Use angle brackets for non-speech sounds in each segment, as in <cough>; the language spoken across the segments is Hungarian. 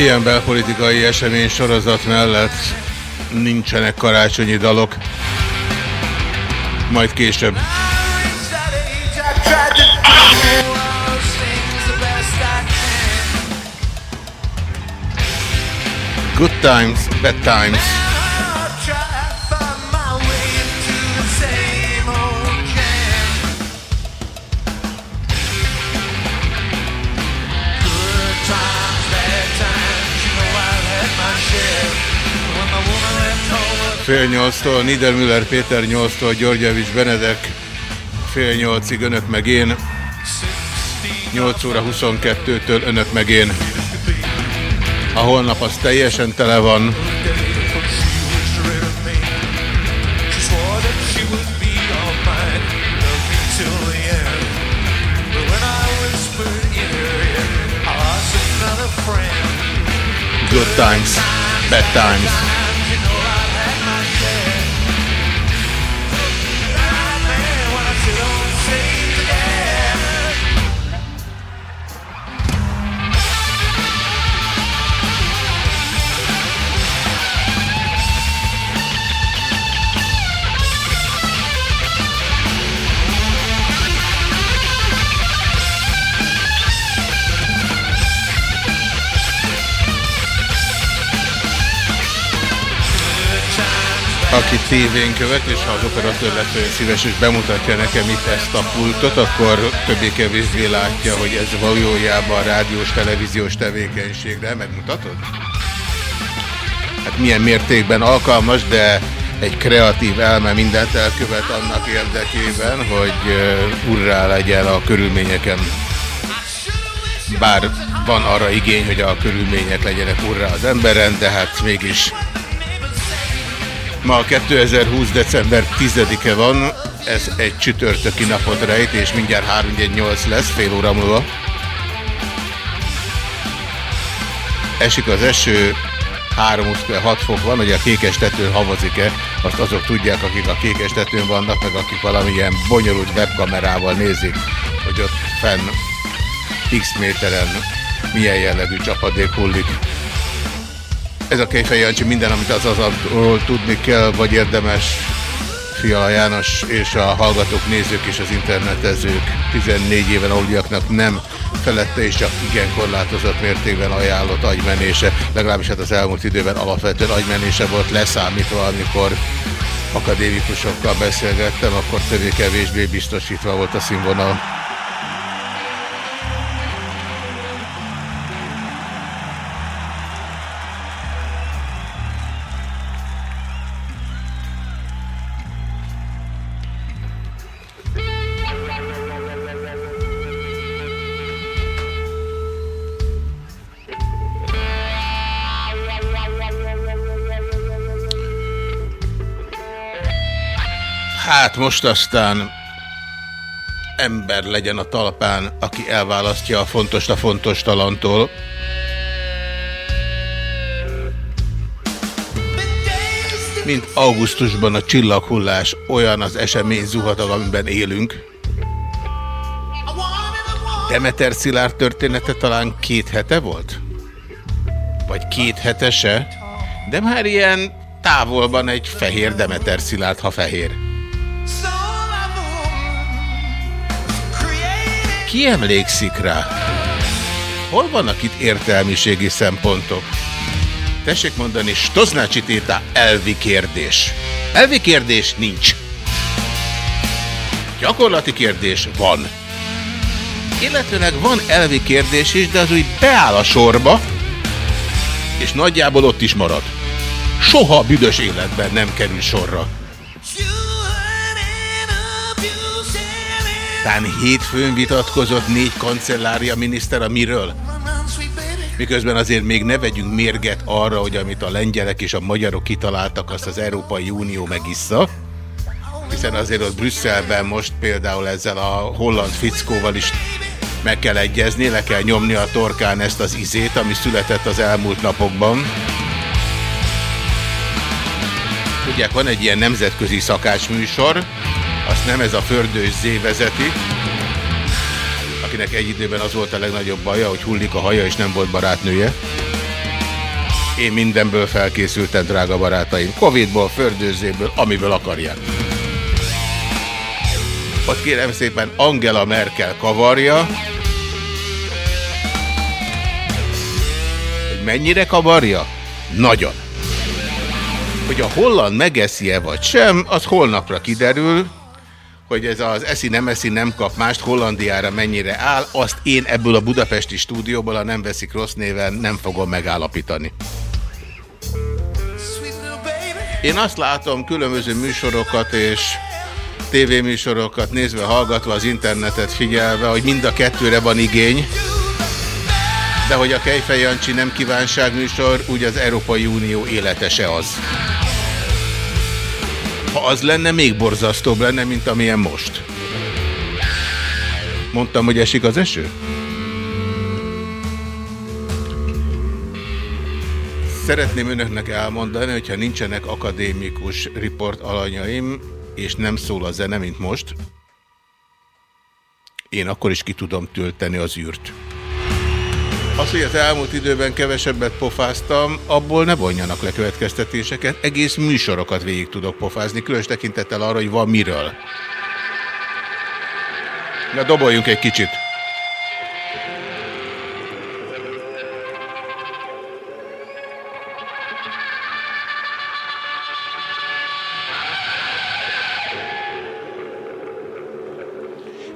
Ilyen belpolitikai esemény sorozat mellett nincsenek karácsonyi dalok. Majd később. Good times, bad times. Fél nyolctól Niedermüller Péter, nyolctól Györgyevics Benedek, fél nyolcig önök meg én, 8 óra 22-től önök meg én. A holnap az teljesen tele van. Good times, bad times. Aki tévén követ, és ha az operatőr lesz olyan szíves, és bemutatja nekem itt ezt a pultot, akkor többé-kevésbé látja, hogy ez valójában rádiós, televíziós tevékenységre. Megmutatod? Hát milyen mértékben alkalmas, de egy kreatív elme mindent elkövet annak érdekében, hogy urrá legyen a körülményeken. Bár van arra igény, hogy a körülmények legyenek urrá az emberen, de hát mégis Ma 2020. december 10-e van, ez egy csütörtöki napot rejt, és mindjárt 3-8 lesz, fél óra múlva. Esik az eső, 3-6 fok van, hogy a kékes tetőn havazik-e, azt azok tudják, akik a kékes tetőn vannak, meg akik valamilyen bonyolult webkamerával nézik, hogy ott fenn x méteren milyen jellegű csapadék hullik. Ez a Kejfej Jancsi minden, amit az azról tudni kell, vagy érdemes Fiala János és a hallgatók, nézők és az internetezők 14 éven aluliaknak nem felette és csak igen korlátozott mértékben ajánlott agymenése, legalábbis hát az elmúlt időben alapvetően agymenése volt leszámítva, amikor akadémikusokkal beszélgettem, akkor többé-kevésbé biztosítva volt a színvonal. Most aztán ember legyen a talpán, aki elválasztja a fontos a fontos talantól. Mint augusztusban a csillaghullás, olyan az esemény zuhatag, amiben élünk. Demeter Szilárd története talán két hete volt? Vagy két hetese? De már ilyen távolban egy fehér Demeter Szilárd, ha fehér. Ki emlékszik rá? Hol vannak itt értelmiségi szempontok? Tessék mondani, Stoznácsi Téta elvi kérdés. Elvi kérdés nincs. Gyakorlati kérdés van. Illetőleg van elvi kérdés is, de az úgy beáll a sorba, és nagyjából ott is marad. Soha büdös életben nem kerül sorra. Tán hétfőn vitatkozott négy kancellária miniszter a miről? Miközben azért még ne vegyünk mérget arra, hogy amit a lengyelek és a magyarok kitaláltak, azt az Európai Unió megissza. Hiszen azért ott Brüsszelben most például ezzel a holland fickóval is meg kell egyezni, le kell nyomni a torkán ezt az izét, ami született az elmúlt napokban. Tudják, van egy ilyen nemzetközi szakácsműsor, azt nem ez a Fördős Zé vezeti, akinek egy időben az volt a legnagyobb baja, hogy hullik a haja, és nem volt barátnője. Én mindenből felkészültem, drága barátaim. Covidból, fördőzéből, amiből akarják. Ott kérem szépen Angela Merkel kavarja, mennyire kavarja? Nagyon. Hogy a holland megeszi-e vagy sem, az holnapra kiderül, hogy ez az eszi nem eszi nem kap mást Hollandiára mennyire áll, azt én ebből a budapesti stúdióból, a nem veszik rossz néven nem fogom megállapítani. Én azt látom különböző műsorokat és tévéműsorokat nézve, hallgatva, az internetet figyelve, hogy mind a kettőre van igény, de hogy a Kejfej Jancsi nem kívánságműsor, úgy az Európai Unió élete se az. Az lenne, még borzasztóbb lenne, mint amilyen most. Mondtam, hogy esik az eső? Szeretném önöknek elmondani, hogyha nincsenek akadémikus riport alanyaim, és nem szól a zene, mint most, én akkor is ki tudom tölteni az űrt. Az, hogy az elmúlt időben kevesebbet pofáztam, abból ne vonjanak le következtetéseket, egész műsorokat végig tudok pofázni, különös tekintettel arra, hogy van miről. Na doboljunk egy kicsit.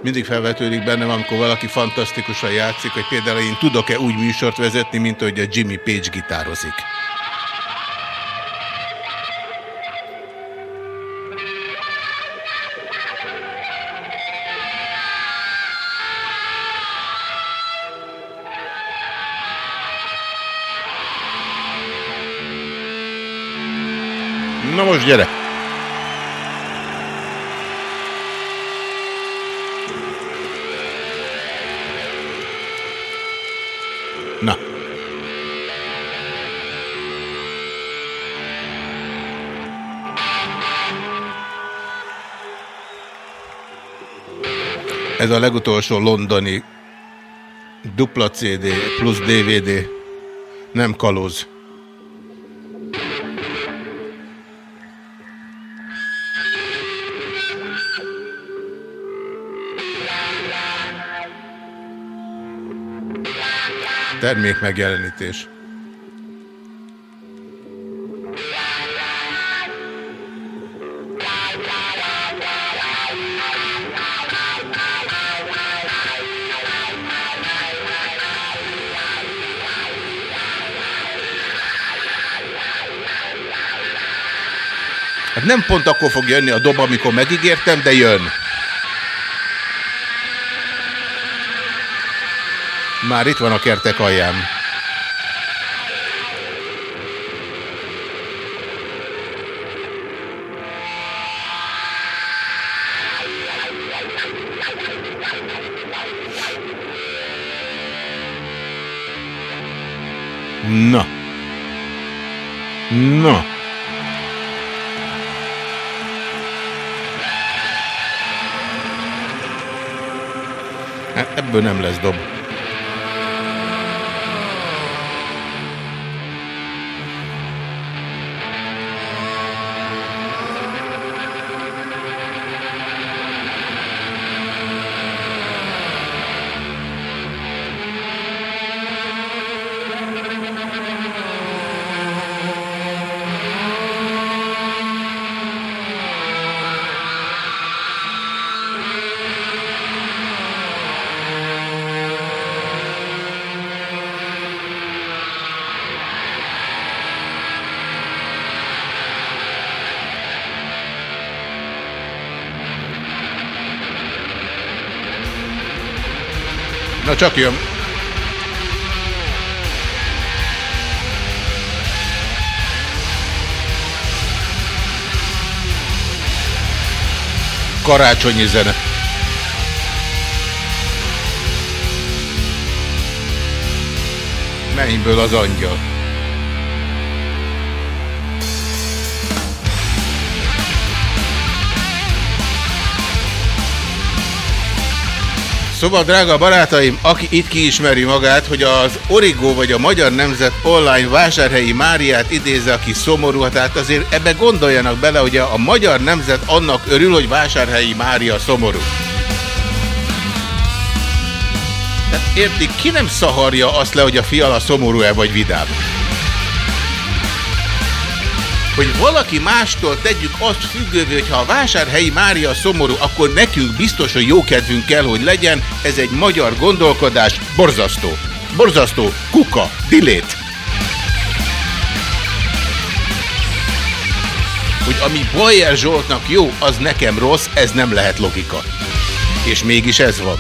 Mindig felvetődik bennem, amikor valaki fantasztikusan játszik, hogy például én tudok-e úgy műsort vezetni, mint hogy a Jimmy Page gitározik. Na most gyere! Ez a legutolsó londoni dupla CD plusz DVD, nem kalóz. Termék megjelenítés. Hát nem pont akkor fog jönni a dob, amikor megígértem, de jön. Már itt van a kertek alján. Na. Na. Ebből nem lesz dob. Na csak jön. Karácsonyi zene. Mennyből az angyal. Szóval, drága barátaim, aki itt kiismeri magát, hogy az Origo vagy a Magyar Nemzet online vásárhelyi Máriát idézze, aki szomorú, hát tehát azért ebbe gondoljanak bele, hogy a Magyar Nemzet annak örül, hogy vásárhelyi Mária szomorú. Tehát értik, ki nem szaharja azt le, hogy a fiala szomorú-e vagy vidám? Hogy valaki mástól tegyük azt függővé, hogy ha a vásárhelyi Mária szomorú, akkor nekünk biztos, hogy jó kedvünk kell, hogy legyen. Ez egy magyar gondolkodás. Borzasztó. Borzasztó. Kuka. Dilét. Hogy ami Bayer Zsoltnak jó, az nekem rossz, ez nem lehet logika. És mégis ez van.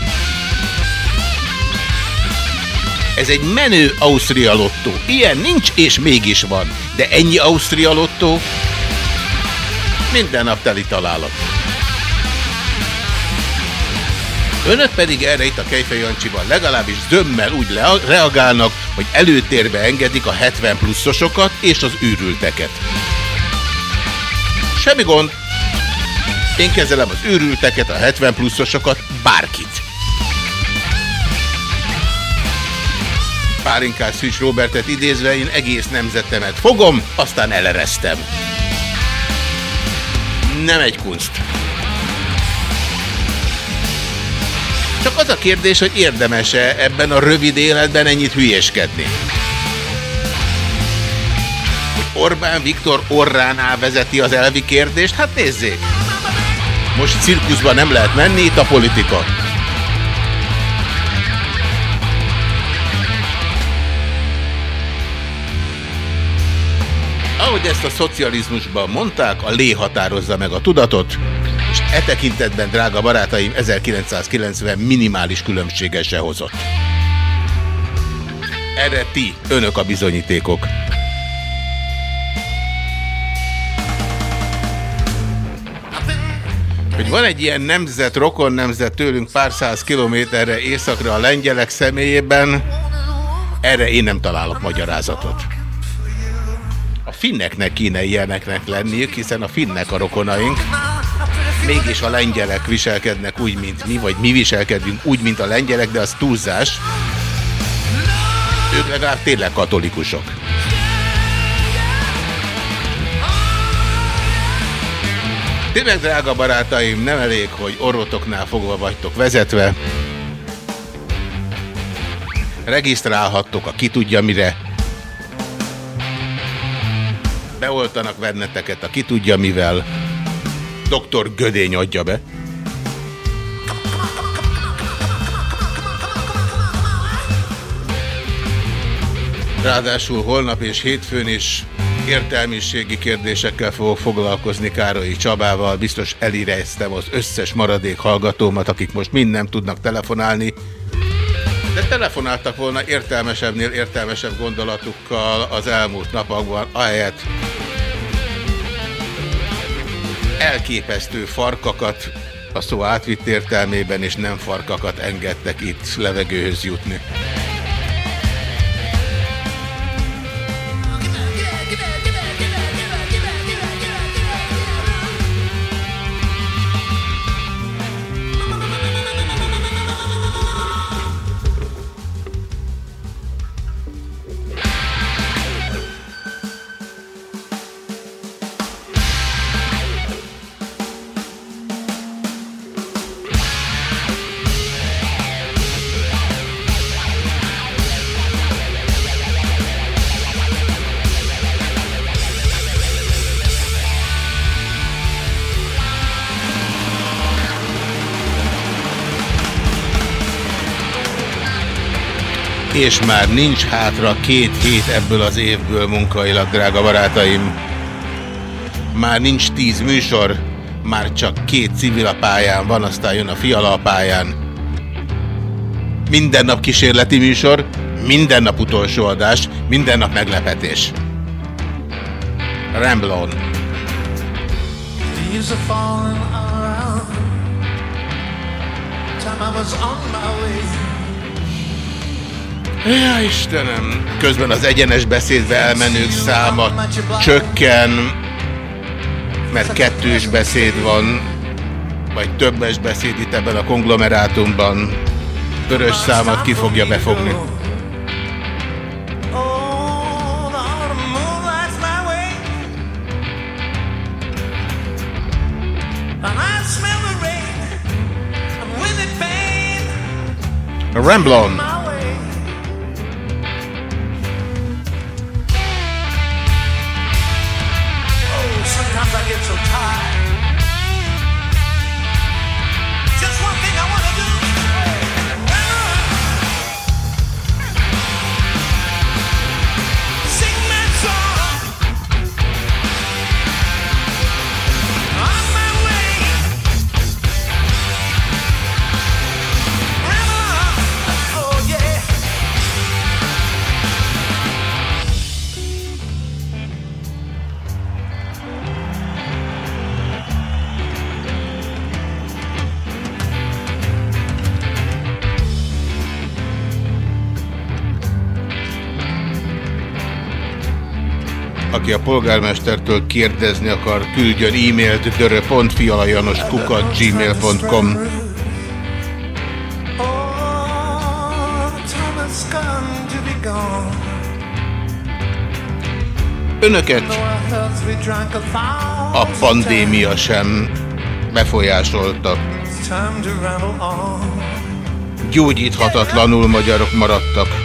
Ez egy menő Ausztria lottó. Ilyen nincs, és mégis van. De ennyi Ausztria lottó? Minden nap teli találat. Önök pedig erre itt a Kejfej Jancsiban legalábbis zömmel úgy reagálnak, hogy előtérbe engedik a 70 pluszosokat és az űrülteket. Semmi gond. Én kezelem az űrülteket, a 70 pluszosokat, bárkit. Pálinkás Szűcs Robertet idézve én egész nemzetemet fogom, aztán eleresztem. Nem egy kunst. Csak az a kérdés, hogy érdemes-e ebben a rövid életben ennyit hülyeskedni. Hogy Orbán Viktor orránál vezeti az elvi kérdést? Hát nézzék! Most cirkuszban nem lehet menni, itt a politika. Ahogy ezt a szocializmusban mondták, a lé határozza meg a tudatot, és e tekintetben, drága barátaim, 1990 minimális különbséget se hozott. Erre ti, önök a bizonyítékok. hogy van egy ilyen nemzet, rokon nemzet tőlünk pár száz kilométerre északra a lengyelek személyében, erre én nem találok magyarázatot finneknek kéne ilyeneknek lenniük, hiszen a finnek a rokonaink. Mégis a lengyelek viselkednek úgy, mint mi, vagy mi viselkedünk úgy, mint a lengyelek, de az túlzás. Ők legalább tényleg katolikusok. Tényleg, drága barátaim, nem elég, hogy orvotoknál fogva vagytok vezetve. Regisztrálhattok a ki tudja mire, beoltanak benneteket, a ki tudja mivel. Doktor Gödény adja be. Ráadásul holnap és hétfőn is értelmiségi kérdésekkel fogok foglalkozni Károlyi Csabával. Biztos elirejeztem az összes maradék hallgatómat, akik most mind nem tudnak telefonálni. De telefonáltak volna értelmesebbnél értelmesebb gondolatukkal az elmúlt napokban, ahelyett elképesztő farkakat a szó átvitt értelmében, és nem farkakat engedtek itt levegőhöz jutni. És már nincs hátra két hét ebből az évből munkailag, drága barátaim. Már nincs tíz műsor, már csak két civil a pályán van, aztán jön a fiala a pályán. Minden nap kísérleti műsor, minden nap utolsó adás, minden nap meglepetés. Ramblon. I was on my way. Ja, Istenem! Közben az egyenes beszédbe elmenők száma csökken, mert kettős beszéd van, vagy többes beszéd itt ebben a konglomerátumban. Vörös számat ki fogja befogni. Oh, Aki a polgármestertől kérdezni akar, küldjön e-mailt dörö.fialajanoskukat gmail.com time has come to be gone. Önöket a pandémia sem befolyásolta. Gyógyíthatatlanul magyarok maradtak.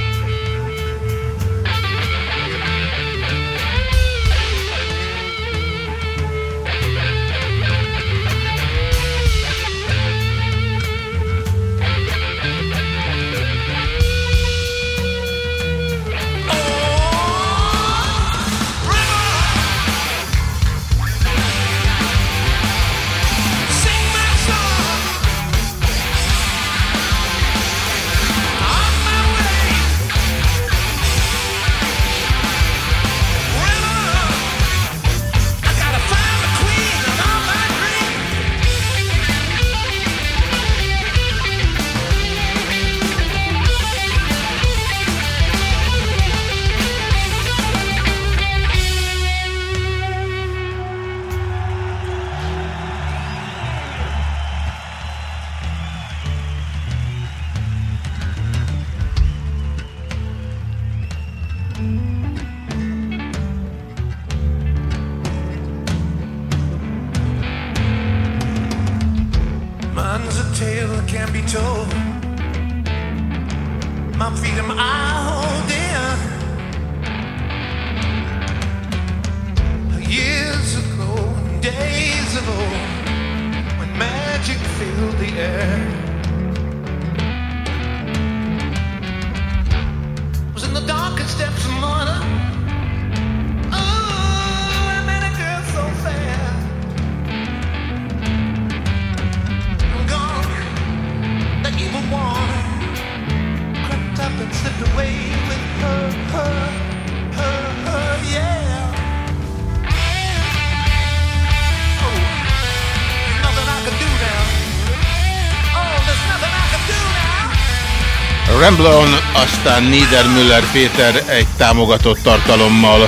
Now. Ramblon, aztán Niedermüller Péter egy támogatott tartalommal.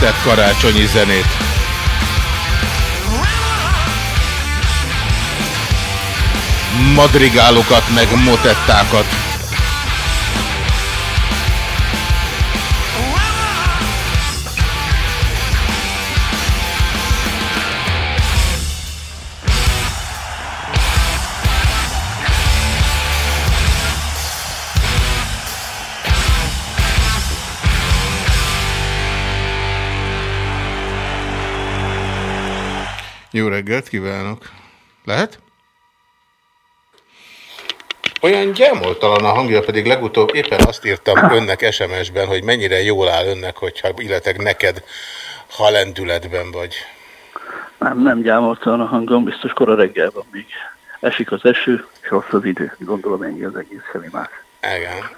Nektek karácsonyi zenét. Madrigálokat meg motettákat. Jó reggelt kívánok! Lehet? Olyan gyámoltalan a hangja, pedig legutóbb éppen azt írtam önnek SMS-ben, hogy mennyire jól áll önnek, hogyha illetve neked, ha lendületben vagy. Nem, nem gyámoltalan a hangom, biztos kora reggel van még. Esik az eső, és rossz az idő. Gondolom ennyi az egész semmi más. Igen.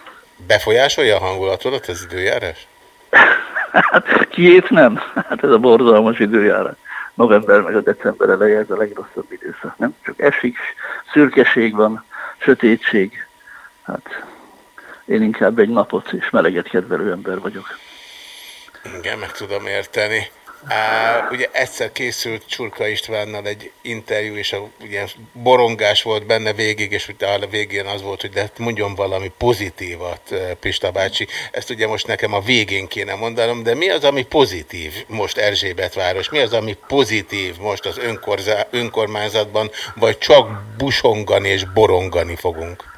Befolyásolja a hangulatodat az időjárás? <laughs> Hát kiét nem? Hát ez a borzalmas időjárás. November meg a december eleje, ez a legrosszabb időszak. Nem csak esik, szürkeség van, sötétség. Hát én inkább egy napot és meleget kedvelő ember vagyok. Igen, meg tudom érteni. Á, ugye egyszer készült Csurka Istvánnal egy interjú, és a, ugye borongás volt benne végig, és utána a végén az volt, hogy de mondjon valami pozitívat, eh, Pista bácsi. Ezt ugye most nekem a végén kéne mondanom, de mi az, ami pozitív most Erzsébetváros? Mi az, ami pozitív most az önkormányzatban, vagy csak busongani és borongani fogunk?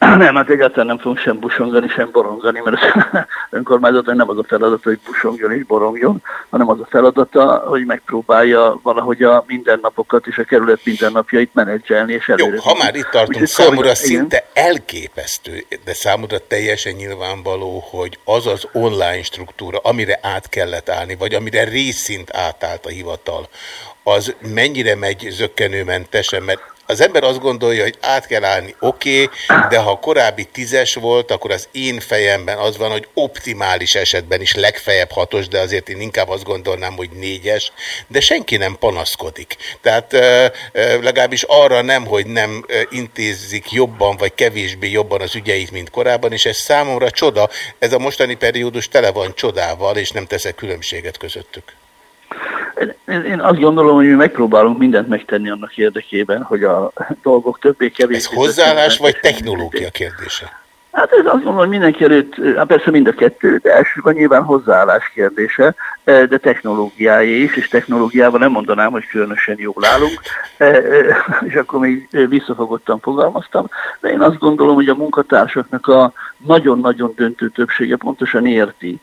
Nem, hát egyáltalán nem fogunk sem busongani, sem borongani, mert az <laughs> önkormányzatnak nem az a feladata, hogy busongjon és borongjon, hanem az a feladata, hogy megpróbálja valahogy a mindennapokat és a kerület mindennapjait menedzselni és előre. Jó, ha már itt tartunk, számomra szinte elképesztő, de számomra teljesen nyilvánvaló, hogy az az online struktúra, amire át kellett állni, vagy amire részint átállt a hivatal, az mennyire megy zöggenőmentesen, mert az ember azt gondolja, hogy át kell állni, oké, okay, de ha korábbi tízes volt, akkor az én fejemben az van, hogy optimális esetben is legfeljebb hatos, de azért én inkább azt gondolnám, hogy négyes, de senki nem panaszkodik. Tehát legalábbis arra nem, hogy nem intézik jobban vagy kevésbé jobban az ügyeit, mint korábban, és ez számomra csoda. Ez a mostani periódus tele van csodával, és nem teszek különbséget közöttük. Én, azt gondolom, hogy mi megpróbálunk mindent megtenni annak érdekében, hogy a dolgok többé-kevésbé... Ez hozzáállás vagy technológia kérdése? Hát ez azt gondolom, hogy mindenki előtt, hát persze mind a kettő, de elsőben nyilván hozzáállás kérdése, eh, de technológiája is, és technológiával nem mondanám, hogy különösen jól állunk, eh, eh, és akkor még visszafogottan fogalmaztam, de én azt gondolom, hogy a munkatársaknak a nagyon-nagyon döntő többsége pontosan érti,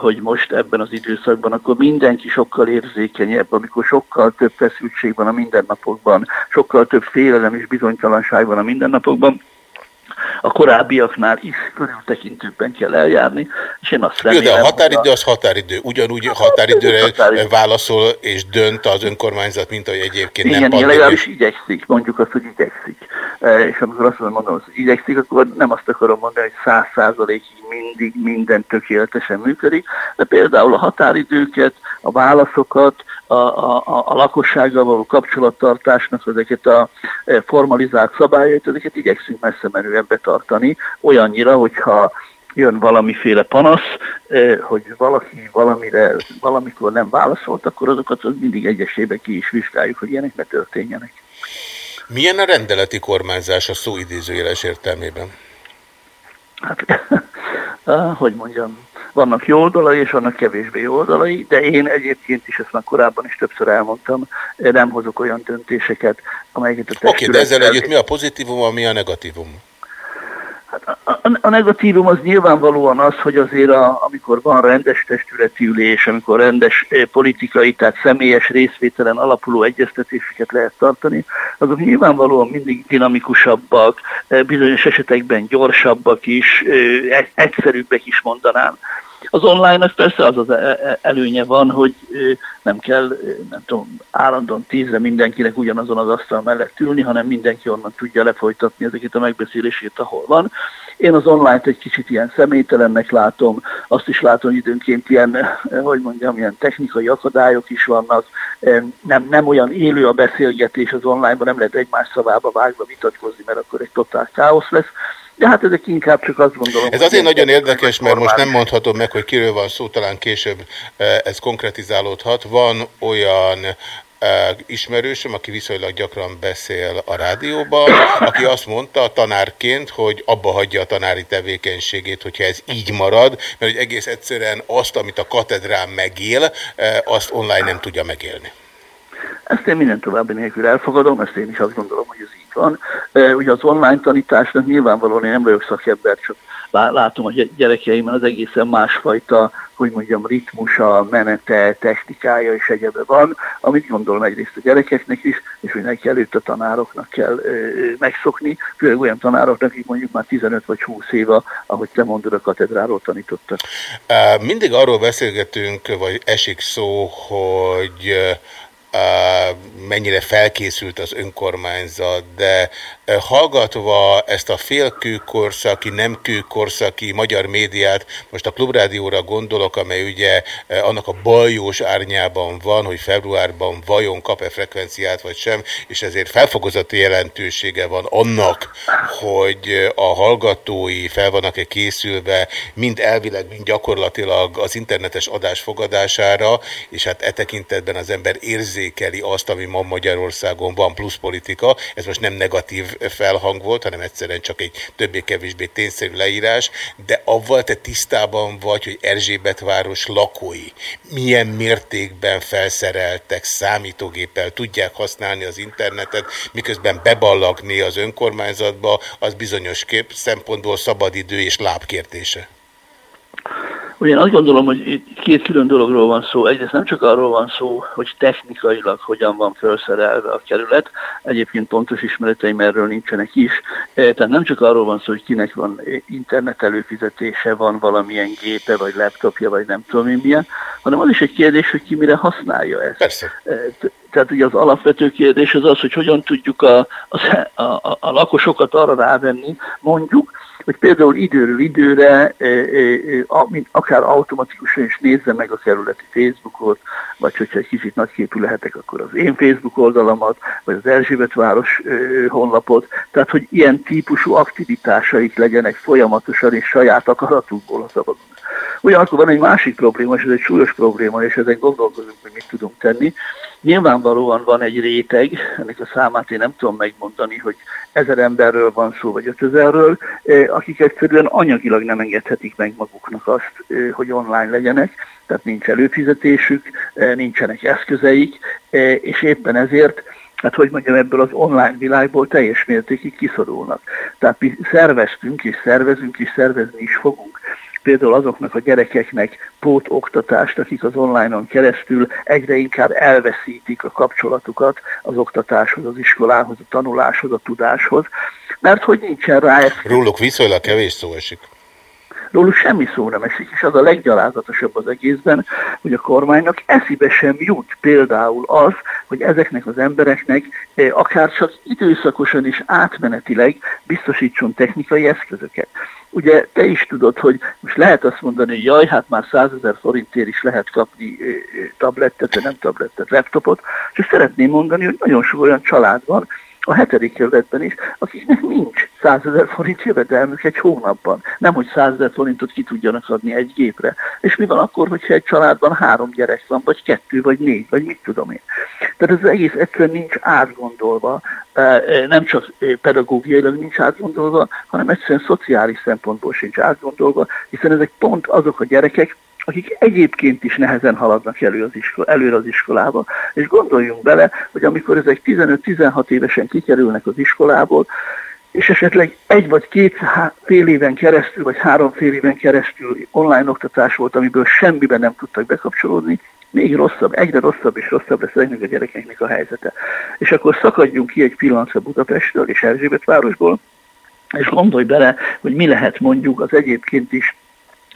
hogy most ebben az időszakban akkor mindenki sokkal érzékenyebb, amikor sokkal több feszültség van a mindennapokban, sokkal több félelem és bizonytalanság van a mindennapokban, a korábbiaknál is körültekintőbben kell eljárni, és én azt remélem... Jó, de a határidő az határidő. Ugyanúgy hát, határidőre határidő. válaszol és dönt az önkormányzat, mint ahogy egyébként Igen, nem pandémia. legalábbis igyekszik, mondjuk azt, hogy igyekszik. E, és amikor azt mondom, hogy igyekszik, akkor nem azt akarom mondani, hogy száz százalékig mindig minden tökéletesen működik, de például a határidőket, a válaszokat, a, a, a lakossággal való kapcsolattartásnak ezeket a e, formalizált szabályait, ezeket igyekszünk messze menően betartani, olyannyira, hogyha jön valamiféle panasz, e, hogy valaki valamire, valamikor nem válaszolt, akkor azokat az mindig egyesébe ki is vizsgáljuk, hogy ilyenek ne történjenek. Milyen a rendeleti kormányzás a szó idézőjeles értelmében? Hát, <laughs> hogy mondjam, vannak jó oldalai, és vannak kevésbé jó oldalai, de én egyébként is, ezt már korábban is többször elmondtam, nem hozok olyan döntéseket, amelyeket a Oké, okay, de ezzel együtt mi a pozitívum, mi a negatívum? Hát a, a negatívum az nyilvánvalóan az, hogy azért a, amikor van rendes testületi ülés, amikor rendes politikai, tehát személyes részvételen alapuló egyeztetéseket lehet tartani, azok nyilvánvalóan mindig dinamikusabbak, eh, bizonyos esetekben gyorsabbak is, eh, egyszerűbbek is mondanám. Az online-nak persze az az e- e- előnye van, hogy nem kell, nem tudom, állandóan tízre mindenkinek ugyanazon az asztal mellett ülni, hanem mindenki onnan tudja lefolytatni ezeket a megbeszélését, ahol van. Én az online-t egy kicsit ilyen személytelennek látom, azt is látom, időnként ilyen, hogy mondjam, ilyen technikai akadályok is vannak, nem, nem olyan élő a beszélgetés az online-ban, nem lehet egymás szavába vágva vitatkozni, mert akkor egy totál káosz lesz. De hát ezek inkább csak azt gondolom. Ez azért nagyon érdekes, mert most nem mondhatom meg, hogy kiről van szó, talán később eh, ez konkretizálódhat. Van olyan eh, ismerősöm, aki viszonylag gyakran beszél a rádióban, aki azt mondta tanárként, hogy abba hagyja a tanári tevékenységét, hogyha ez így marad, mert hogy egész egyszerűen azt, amit a katedrán megél, eh, azt online nem tudja megélni. Ezt én minden további nélkül elfogadom, ezt én is azt gondolom, hogy ez van. Ugye az online tanításnak nyilvánvalóan én nem vagyok szakember, csak lá- látom a gy- gyerekeimben az egészen másfajta, hogy mondjam, ritmusa, menete, technikája és egyebe van, amit gondolom egyrészt a gyerekeknek is, és mindenki előtt a tanároknak kell megszokni, főleg olyan tanároknak, akik mondjuk már 15 vagy 20 éve, ahogy te mondod, a katedráról tanítottak. Mindig arról beszélgetünk, vagy esik szó, hogy mennyire felkészült az önkormányzat, de hallgatva ezt a félkőkorszaki, nem kőkorszaki magyar médiát, most a Klubrádióra gondolok, amely ugye annak a baljós árnyában van, hogy februárban vajon kap-e frekvenciát vagy sem, és ezért felfokozott jelentősége van annak, hogy a hallgatói fel vannak-e készülve, mind elvileg, mind gyakorlatilag az internetes adás fogadására, és hát e tekintetben az ember érzékeli azt, ami ma Magyarországon van, plusz politika. Ez most nem negatív felhang volt, hanem egyszerűen csak egy többé-kevésbé tényszerű leírás, de avval te tisztában vagy, hogy Erzsébetváros lakói milyen mértékben felszereltek számítógéppel, tudják használni az internetet, miközben beballagni az önkormányzatba, az bizonyos kép szempontból szabadidő és lábkérdése. Ugye én azt gondolom, hogy itt két külön dologról van szó. Egyrészt nem csak arról van szó, hogy technikailag hogyan van felszerelve a kerület, egyébként pontos ismereteim erről nincsenek is, Eh, tehát nem csak arról van szó, hogy kinek van eh, internet előfizetése, van valamilyen gépe, vagy laptopja, vagy nem tudom én milyen, hanem az is egy kérdés, hogy ki mire használja ezt. Persze. T- Tehát ugye az alapvető kérdés az az, hogy hogyan tudjuk a, a, a, a lakosokat arra rávenni, mondjuk, hogy például időről időre, e, e, e, akár automatikusan is nézze meg a kerületi Facebookot, vagy hogyha egy kicsit nagyképű lehetek, akkor az én Facebook oldalamat, vagy az Erzsébetváros e, honlapot, tehát hogy ilyen típusú aktivitásaik legyenek folyamatosan és saját akaratukból a szabadon. Ugyanakkor van egy másik probléma, és ez egy súlyos probléma, és ezen gondolkozunk, hogy mit tudunk tenni. Nyilvánvalóan van egy réteg, ennek a számát én nem tudom megmondani, hogy ezer emberről van szó, vagy ötezerről, eh, akik egyszerűen anyagilag nem engedhetik meg maguknak azt, eh, hogy online legyenek, tehát nincs előfizetésük, eh, nincsenek eszközeik, és éppen ezért hát hogy mondjam, ebből az online világból teljes mértékig kiszorulnak. Tehát mi szerveztünk, és szervezünk, és szervezni is fogunk például azoknak a gyerekeknek pótoktatást, akik az online-on keresztül egyre inkább elveszítik a kapcsolatukat az oktatáshoz, az iskolához, a tanuláshoz, a tudáshoz, mert hogy nincsen rá. Róluk viszonylag kevés szó esik. Róluk semmi szó nem esik, és az a leggyalázatosabb az egészben, hogy a kormánynak eszibe sem jut például az, hogy ezeknek az embereknek eh, akár csak időszakosan és átmenetileg biztosítson technikai eszközöket. Ugye te is tudod, hogy most lehet azt mondani, hogy jaj, hát már 100 ezer forintért is lehet kapni eh, eh, tablettet, de nem tablettet, laptopot, és szeretném mondani, hogy nagyon sok olyan család van, a hetedik kerületben is, akiknek nincs 100 ezer forint jövedelmük egy hónapban. Nem, hogy 100 ezer forintot ki tudjanak adni egy gépre. És mi van akkor, hogyha egy családban három gyerek van, vagy kettő, vagy négy, vagy mit tudom én. Tehát ez egész egyszerűen nincs átgondolva, eh, nem csak pedagógiailag nincs átgondolva, hanem egyszerűen szociális szempontból sincs átgondolva, hiszen ezek pont azok a gyerekek, akik egyébként is nehezen haladnak elő az iskola, előre az iskolába. És gondoljunk bele, hogy amikor ezek 15-16 évesen kikerülnek az iskolából, és esetleg egy vagy két fél éven keresztül, vagy három fél éven keresztül online oktatás volt, amiből semmiben nem tudtak bekapcsolódni, még rosszabb, egyre rosszabb és rosszabb lesz ezeknek a gyerekeknek a helyzete. És akkor szakadjunk ki egy pillanatra Budapestről és Erzsébetvárosból, és gondolj bele, hogy mi lehet mondjuk az egyébként is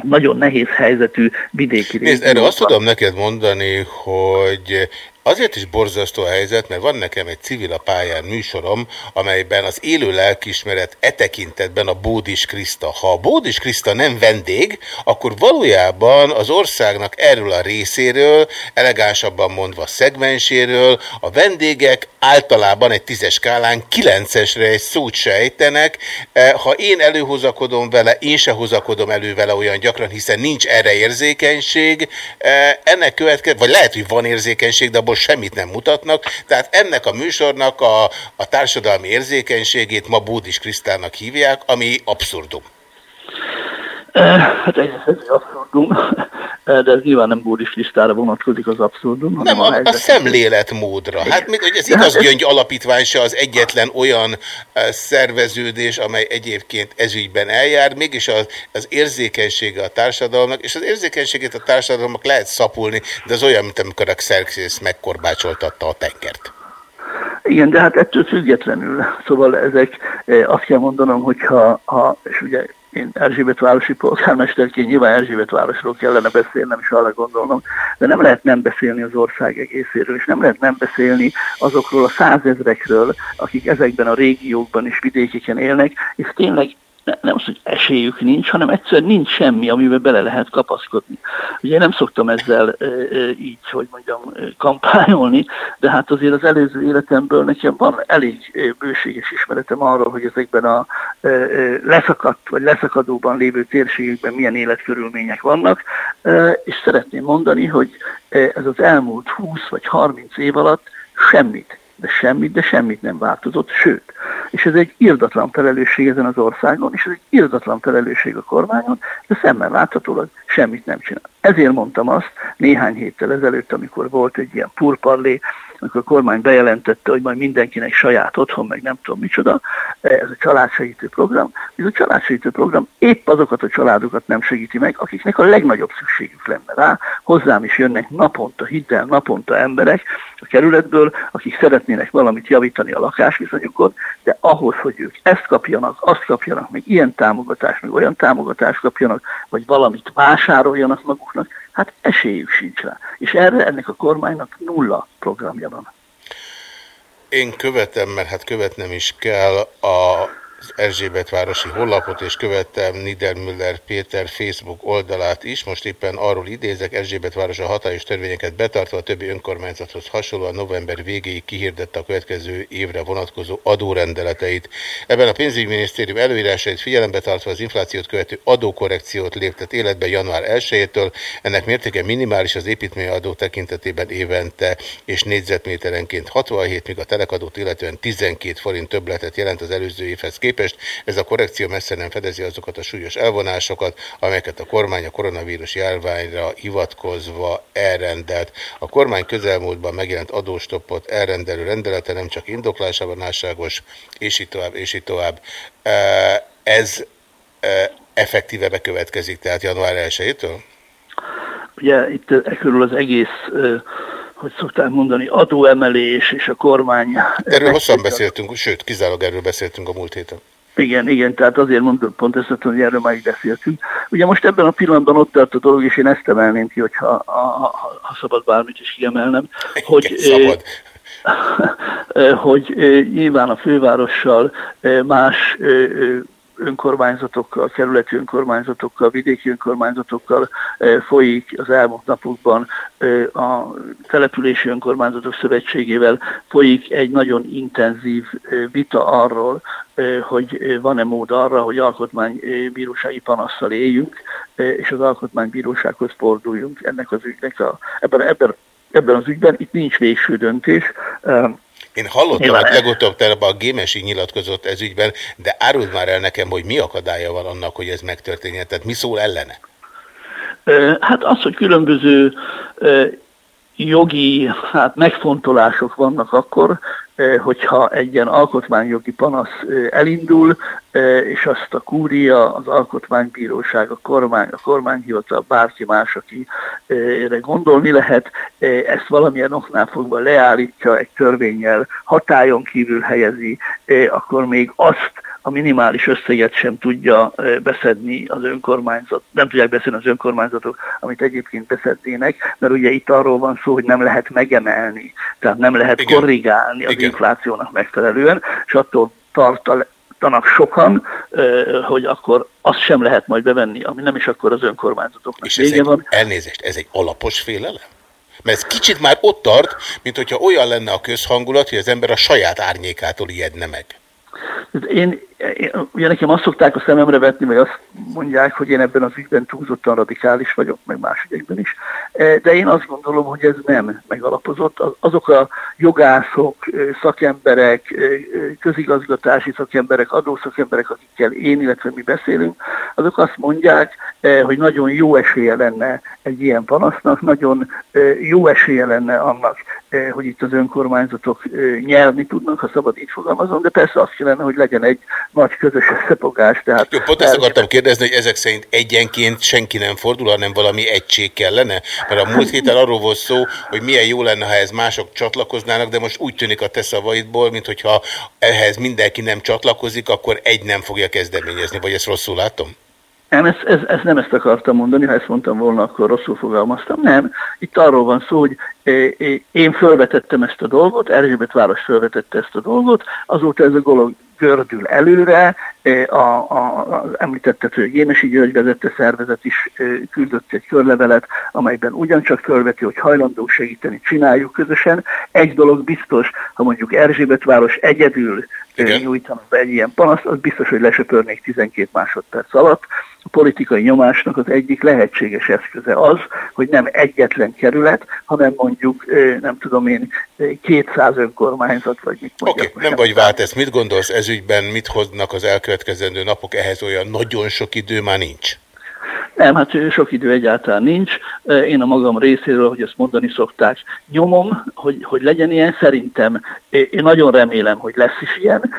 nagyon nehéz helyzetű vidéki Nézd, erre azt tudom neked mondani, hogy azért is borzasztó a helyzet, mert van nekem egy civil a pályán műsorom, amelyben az élő lelkismeret e tekintetben a Bódis Kriszta. Ha a Bódis Kriszta nem vendég, akkor valójában az országnak erről a részéről, elegánsabban mondva szegmenséről, a vendégek általában egy tízes skálán kilencesre egy szót sejtenek. Eh, Ha én előhozakodom vele, én se hozakodom elő vele olyan gyakran, hiszen nincs erre érzékenység. Eh, Ennek következő, vagy lehet, hogy van érzékenység, de abból semmit nem mutatnak. Tehát ennek a műsornak a, a társadalmi érzékenységét ma Bódis Krisztának hívják, ami abszurdum. Hát ez egy abszurdum, de ez nyilván nem Bódis listára vonatkozik az abszurdum. Nem, a, a szemléletmódra. Hát mit, hogy az igaz gyöngy alapítvány se az egyetlen olyan szerveződés, amely egyébként ezügyben eljár, mégis az, az érzékenysége a társadalomnak, és az érzékenységét a társadalomnak lehet szapulni, de az olyan, mint amikor a Xerxes megkorbácsoltatta a tengert. Igen, de hát ettől függetlenül, szóval ezek, azt kell mondanom, hogyha, ha, és ugye én Erzsébet városi polgármesterként nyilván Erzsébet városról kellene beszélnem, és arra gondolnom, de nem lehet nem beszélni az ország egészéről, és nem lehet nem beszélni azokról a százezrekről, akik ezekben a régiókban és vidékeken élnek, és tényleg nem az, hogy esélyük nincs, hanem egyszerűen nincs semmi, amiben bele lehet kapaszkodni. Ugye én nem szoktam ezzel így, hogy mondjam, kampányolni, de hát azért az előző életemből nekem van elég bőséges ismeretem arról, hogy ezekben a e, leszakadt vagy leszakadóban lévő térségekben milyen életkörülmények vannak, és szeretném mondani, hogy ez az elmúlt 20 vagy 30 év alatt semmit de semmit, de semmit nem változott, sőt. És ez egy irdatlan felelősség ezen az országon, és ez egy irdatlan felelősség a kormányon, de szemmel láthatólag semmit nem csinál. Ezért mondtam azt néhány héttel ezelőtt, amikor volt egy ilyen purparlé, amikor a kormány bejelentette, hogy majd mindenkinek saját otthon, meg nem tudom micsoda, ez a családsegítő program, ez a családsegítő program épp azokat a családokat nem segíti meg, akiknek a legnagyobb szükségük lenne rá. Hozzám is jönnek naponta, hidd el, naponta emberek a kerületből, akik szeretnének valamit javítani a lakásviszonyukon, de ahhoz, hogy ők ezt kapjanak, azt kapjanak, meg ilyen támogatást, meg olyan támogatást kapjanak, vagy valamit vásároljanak maguknak, hát esélyük sincs rá. És erre ennek a kormánynak nulla programja van. Én követem, mert hát követnem is kell a Erzsébet városi honlapot, és követtem Niedermüller Péter Facebook oldalát is. Most éppen arról idézek, Erzsébet város a hatályos törvényeket betartva a többi önkormányzathoz hasonlóan november végéig kihirdette a következő évre vonatkozó adórendeleteit. Ebben a pénzügyminisztérium előírásait figyelembe tartva az inflációt követő adókorrekciót léptet életbe január 1-től. Ennek mértéke minimális az építményadó tekintetében évente és négyzetméterenként 67, míg a telekadót illetően 12 forint többletet jelent az előző évhez képest képest. Ez a korrekció messze nem fedezi azokat a súlyos elvonásokat, amelyeket a kormány a koronavírus járványra hivatkozva elrendelt. A kormány közelmúltban megjelent adóstoppot elrendelő rendelete nem csak indoklásában álságos, és így tovább, és így tovább. Ez effektíve bekövetkezik, tehát január 1-től? Ugye itt e körül az egész hogy szokták mondani, adóemelés és a kormány... Erről hosszan beszéltünk, sőt, kizárólag erről beszéltünk a múlt héten. Igen, igen, tehát azért mondom pont ezt, hogy erről már így beszéltünk. Ugye most ebben a pillanatban ott tart a dolog, és én ezt emelném ki, hogyha ha, ha, ha szabad bármit is kiemelnem, hogy, <laughs> szabad. <laughs> hogy nyilván a fővárossal más önkormányzatokkal, kerületi önkormányzatokkal, vidéki önkormányzatokkal eh, folyik az elmúlt napokban eh, a Települési Önkormányzatok Szövetségével folyik egy nagyon intenzív eh, vita arról, hogy van-e mód arra, hogy alkotmánybírósági panasszal éljünk, és az alkotmánybírósághoz forduljunk ennek az ügynek. A, ebben, ebben, ebben az ügyben itt nincs végső döntés, én hallottam, hogy legutóbb tegnap a Gémesi nyilatkozott ez ügyben, de áruld már el nekem, hogy mi akadálya van annak, hogy ez megtörténjen, tehát mi szól ellene? Hát az, hogy különböző jogi hát megfontolások vannak akkor, Eh, hogyha egy ilyen alkotmányjogi panasz eh, elindul, eh, és azt a kúria, az alkotmánybíróság, a kormány, a kormányhivatal, bárki más, aki erre gondolni lehet, ezt valamilyen oknál fogva leállítja egy törvényel, hatályon kívül helyezi, akkor még azt a minimális összeget sem tudja beszedni az önkormányzat, nem tudják beszedni az önkormányzatok, amit egyébként beszednének, mert ugye itt arról van szó, hogy nem lehet megemelni, tehát nem lehet Igen. korrigálni az Igen. inflációnak megfelelően, és attól tartanak sokan, hogy akkor azt sem lehet majd bevenni, ami nem is akkor az önkormányzatoknak és vége van. Elnézést, ez egy alapos félelem? Mert ez kicsit már ott tart, mint hogyha olyan lenne a közhangulat, hogy az ember a saját árnyékától ijedne meg. Én- ugye nekem azt szokták a szememre vetni, vagy azt mondják, hogy én ebben az ügyben túlzottan radikális vagyok, meg más ügyekben is. Eh, De én azt gondolom, hogy ez nem megalapozott. Az- Azok a jogászok, eh, szakemberek, eh, közigazgatási szakemberek, adószakemberek, akikkel én, illetve mi beszélünk, azok azt mondják, hogy nagyon jó esélye lenne egy ilyen panasznak, nagyon jó esélye lenne annak, hogy itt az önkormányzatok nyerni tudnak, ha szabad így fogalmazom, de persze azt kellene, hogy legyen egy nagy közös összefogás. Tehát Jó, pont ezt akartam kérdezni, hogy ezek szerint egyenként senki nem fordul, hanem valami egység kellene? Mert a múlt héten arról volt szó, hogy milyen jó lenne, ha ez mások csatlakoznának, de most úgy tűnik a te szavaidból, mintha ehhez mindenki nem csatlakozik, akkor egy nem fogja kezdeményezni, vagy ezt rosszul látom? Nem, ez, ez, ez nem ezt akartam mondani, ha ezt mondtam volna, akkor rosszul fogalmaztam. Nem, itt arról van szó, hogy én felvetettem ezt a dolgot, Erzsébet város felvetette ezt a dolgot, azóta ez a dolog gördül előre, eh, a, a, az említettet, hogy Jémesi György vezette szervezet is eh, küldött egy körlevelet, amelyben ugyancsak felveti, hogy hajlandó segíteni, csináljuk közösen. Egy dolog biztos, ha mondjuk Erzsébet város egyedül eh, Igen. nyújtanak be egy ilyen panaszt, az biztos, hogy lesöpörnék 12 másodperc alatt. A politikai nyomásnak az egyik lehetséges eszköze az, hogy nem egyetlen kerület, hanem mondjuk, nem tudom én, eh, 200 önkormányzat, vagy mit Oké, mondjak. okay, nem vagy vált ezt. Mit gondolsz ez ügyben, mit hoznak az elkövetkezendő napok? Ehhez olyan nagyon sok idő már nincs. Nem, hát sok idő egyáltalán nincs. Én a magam részéről, hogy ezt mondani szokták, nyomom, hogy, hogy legyen ilyen. Szerintem én nagyon remélem, hogy lesz is ilyen.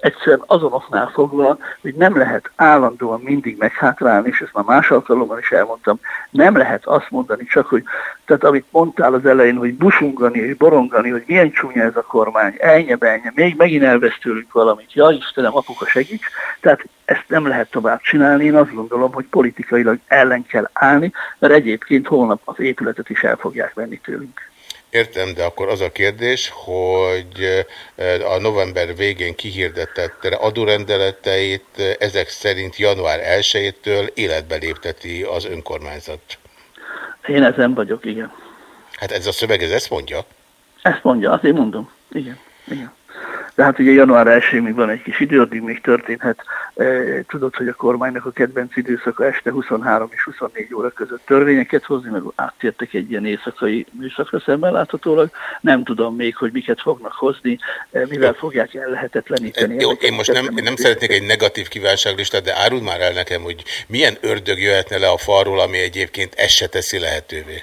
Egyszerűen azon oknál fogva, hogy nem lehet állandóan mindig meghátrálni, és ezt már más alkalommal is elmondtam, nem lehet azt mondani csak, hogy tehát amit mondtál az elején, hogy busungani és borongani, hogy milyen csúnya ez a kormány, elnye, benye, még megint elvesz tőlük valamit, ja Istenem, apuka segíts. Tehát ezt nem lehet tovább csinálni. Én azt gondolom, hogy politikailag ellen kell állni, mert egyébként holnap az épületet is el fogják venni tőlünk. Értem, de akkor az a kérdés, hogy eh, a november végén kihirdetett adórendeleteit eh, ezek szerint január 1-től életbe lépteti az önkormányzat. Én ezen vagyok, igen. Hát ez a szöveg ez ezt mondja? Ezt mondja, azért mondom. Igen, igen. De hát ugye január 1 még van egy kis idő, addig még történhet. E, tudod, hogy a kormánynak a kedvenc időszaka este 23 és 24 óra között törvényeket hozni, meg áttértek egy ilyen éjszakai műszakra szemmel láthatólag. Nem tudom még, hogy miket fognak hozni, e, mivel fogják ellehetetleníteni. Jó, én most nem, én nem szeretnék egy negatív kívánságlistát, de áruld már el nekem, hogy milyen ördög jöhetne le a falról, ami egyébként ezt se teszi lehetővé.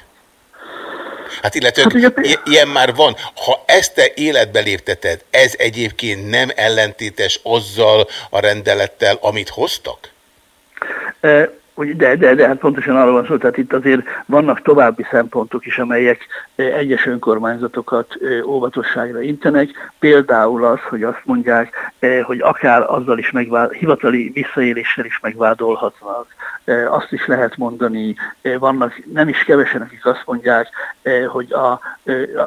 Hát illetve Hát ugye- ilyen már van. Ha ezt te életbe lépteted, ez egyébként nem ellentétes azzal a rendelettel, amit hoztak? Úgy, De, de, de hát pontosan arról van szó, tehát itt azért vannak további szempontok is, amelyek egyes önkormányzatokat óvatosságra intenek. Például az, hogy azt mondják, hogy akár azzal is megvád, hivatali visszaéléssel is megvádolhatnak. Azt is lehet mondani, vannak nem is kevesen, akik azt mondják, hogy a,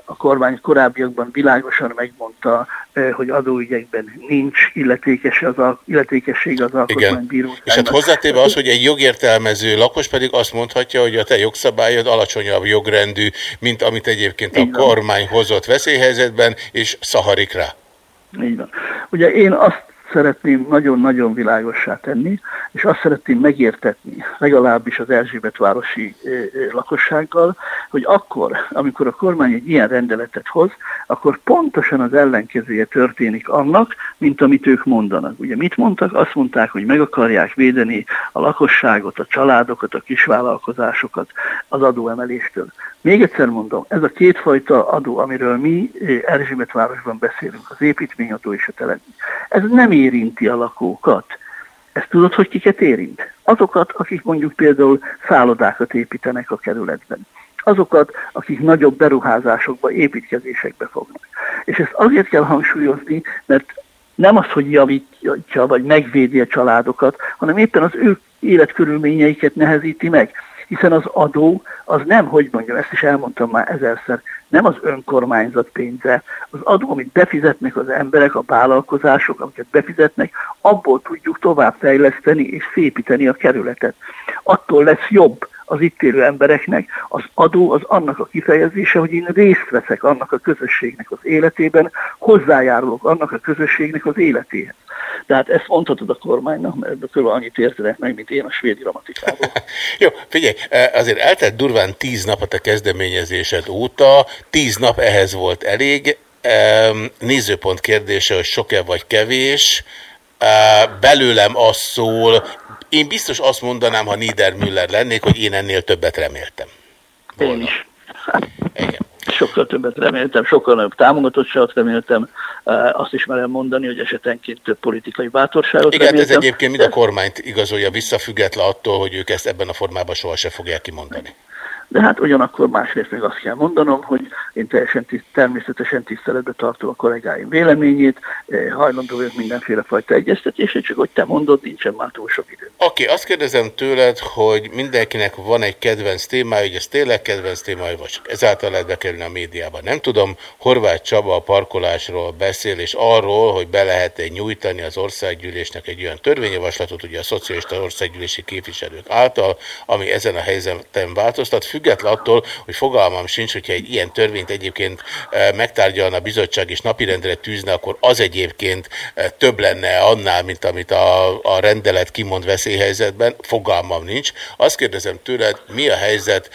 a kormány korábbiakban világosan megmondta, hogy adóügyekben nincs illetékes az al- illetékesség az alkotmánybíróságnak. És hát hozzátéve az, hogy egy jogértelmező lakos pedig azt mondhatja, hogy a te jogszabályod alacsonyabb jogrendű, mint amit egyébként a kormány hozott veszélyhelyzetben, és szaharik rá. Így van. Ugye én azt szeretném nagyon-nagyon világossá tenni, és azt szeretném megértetni, legalábbis az Erzsébetvárosi ö, ö, lakossággal, hogy akkor, amikor a kormány egy ilyen rendeletet hoz, akkor pontosan az ellenkezője történik annak, mint amit ők mondanak. Ugye mit mondtak? Azt mondták, hogy meg akarják védeni a lakosságot, a családokat, a kisvállalkozásokat az adóemeléstől. Még egyszer mondom, ez a kétfajta adó, amiről mi eh, Erzsébetvárosban beszélünk, az építményadó és a telepmény, ez nem érinti a lakókat. Ezt tudod, hogy kiket érint? Azokat, akik mondjuk például szállodákat építenek a kerületben. Azokat, akik nagyobb beruházásokba, építkezésekbe fognak. És ezt azért kell hangsúlyozni, mert nem az, hogy javítja vagy megvédi a családokat, hanem éppen az ő életkörülményeiket nehezíti meg. Hiszen az adó az nem, hogy mondjam, ezt is elmondtam már ezerszer, nem az önkormányzat pénze. Az adó, amit befizetnek az emberek, a vállalkozások, amiket befizetnek, abból tudjuk továbbfejleszteni és szépíteni a kerületet. Attól lesz jobb az itt élő embereknek, az adó az annak a kifejezése, hogy én részt veszek annak a közösségnek az életében, hozzájárulok annak a közösségnek az életéhez. Tehát ezt mondhatod a kormánynak, mert ebből kb. annyit értenek meg, mint én a svéd grammatikából. <laughs> Jó, figyelj, eh, azért eltelt durván tíz nap a te kezdeményezésed óta, tíz nap ehhez volt elég, Em, nézőpont kérdése, hogy sok-e vagy kevés, Eh, belőlem az szól, én biztos azt mondanám, ha Niedermüller lennék, hogy én ennél többet reméltem. Én is. Igen. Sokkal többet reméltem, sokkal nagyobb támogatottságot reméltem, azt is merem mondani, hogy esetenként több politikai bátorságot Igen, hát ez reméltem. egyébként mind a kormányt igazolja vissza, független attól, hogy ők ezt ebben a formában sohasem fogják kimondani. De hát ugyanakkor másrészt meg azt kell mondanom, hogy én teljesen tiszt, természetesen tiszteletbe tartom a kollégáim véleményét, eh, hajlandó vagyok mindenféle fajta egyeztetésre, csak hogy te mondod, nincsen már túl sok idő. Oké, azt kérdezem tőled, hogy mindenkinek van egy kedvenc témája, hogy ez tényleg kedvenc témája, vagy csak ezáltal lehet bekerülni a médiába. Nem tudom, Horváth Csaba a parkolásról beszél, és arról, hogy be lehet -e nyújtani az országgyűlésnek egy olyan törvényjavaslatot, ugye a szocialista országgyűlési képviselők által, ami ezen a helyzeten változtat, független attól, hogy fogalmam sincs, hogyha egy ilyen törvényt egyébként eh, megtárgyalna a bizottság és napirendre tűzne, akkor az egyébként eh, több lenne annál, mint amit a, a rendelet kimond veszélyhelyzetben, fogalmam nincs. Azt kérdezem tőled, mi a helyzet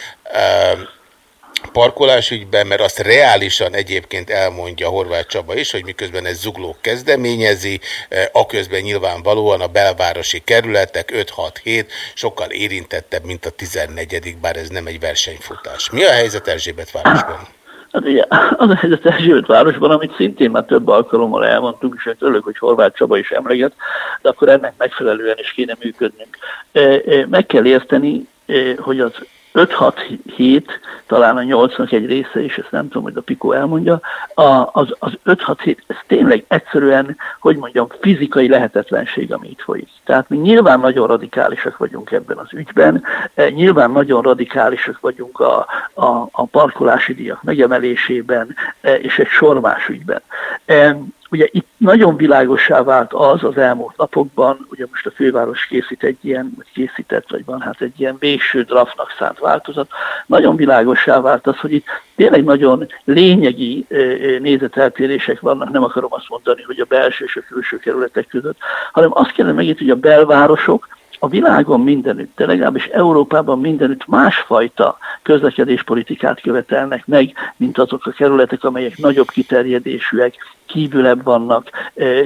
eh, parkolásügyben, mert azt reálisan egyébként elmondja Horváth Csaba is, hogy miközben ez zugló kezdeményezi, eh, aközben nyilvánvalóan a belvárosi kerületek 5-6-7 sokkal érintettebb, mint a 14 bár ez nem egy versenyfutás. Mi a helyzet Erzsébet városban? Hát ugye az a helyzet Erzsébet városban, amit szintén már több alkalommal elmondtunk, és hogy örülök, hogy Horváth Csaba is emleget, de akkor ennek megfelelően is kéne működnünk. E, e, Meg kell érteni, hogy az 5-6-7, talán a 8-nak egy része, és ezt nem tudom, hogy a Pikó elmondja, a, az, az 5-6-7, ez tényleg egyszerűen, hogy mondjam, fizikai lehetetlenség, ami itt folyik. Tehát mi nyilván nagyon radikálisak vagyunk ebben az ügyben, e, nyilván nagyon radikálisak vagyunk a, a, a parkolási díjak megemelésében, e, és egy sor más ügyben. Ugye itt nagyon világosá vált az az elmúlt napokban, ugye most a főváros készít egy ilyen, vagy készített, vagy van hát egy ilyen végső draftnak szánt változat, nagyon világosá vált az, hogy itt tényleg nagyon lényegi nézeteltérések vannak, nem akarom azt mondani, hogy a belső és a külső kerületek között, hanem azt kellene megérteni, hogy a belvárosok, a világon mindenütt, de legalábbis Európában mindenütt másfajta közlekedéspolitikát követelnek meg, mint azok a kerületek, amelyek nagyobb kiterjedésűek, kívülebb vannak,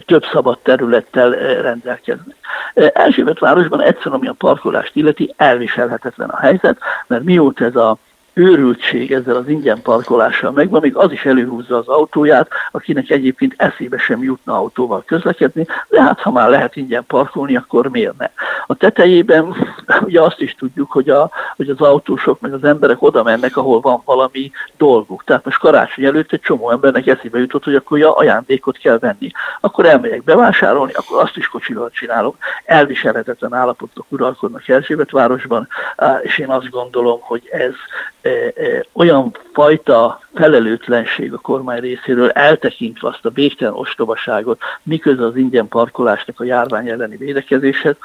több szabad területtel rendelkeznek. Erzsébet városban egyszerűen, ami a parkolást illeti, elviselhetetlen a helyzet, mert mióta ez a őrültség ezzel az ingyen parkolással megvan, még az is előhúzza az autóját, akinek egyébként eszébe sem jutna autóval közlekedni, de hát ha már lehet ingyen parkolni, akkor miért ne? A tetejében <laughs> ugye azt is tudjuk, hogy, a, hogy az autósok meg az emberek oda mennek, ahol van valami dolguk. Tehát most karácsony előtt egy csomó embernek eszébe jutott, hogy akkor ja, ajándékot kell venni. Akkor elmegyek bevásárolni, akkor azt is kocsival csinálok. Elviselhetetlen állapotok uralkodnak Erzsébet városban, és én azt gondolom, hogy ez olyan fajta felelőtlenség a kormány részéről, eltekintve azt a végtelen ostobaságot, miközben az ingyen parkolásnak a járvány elleni védekezéshez,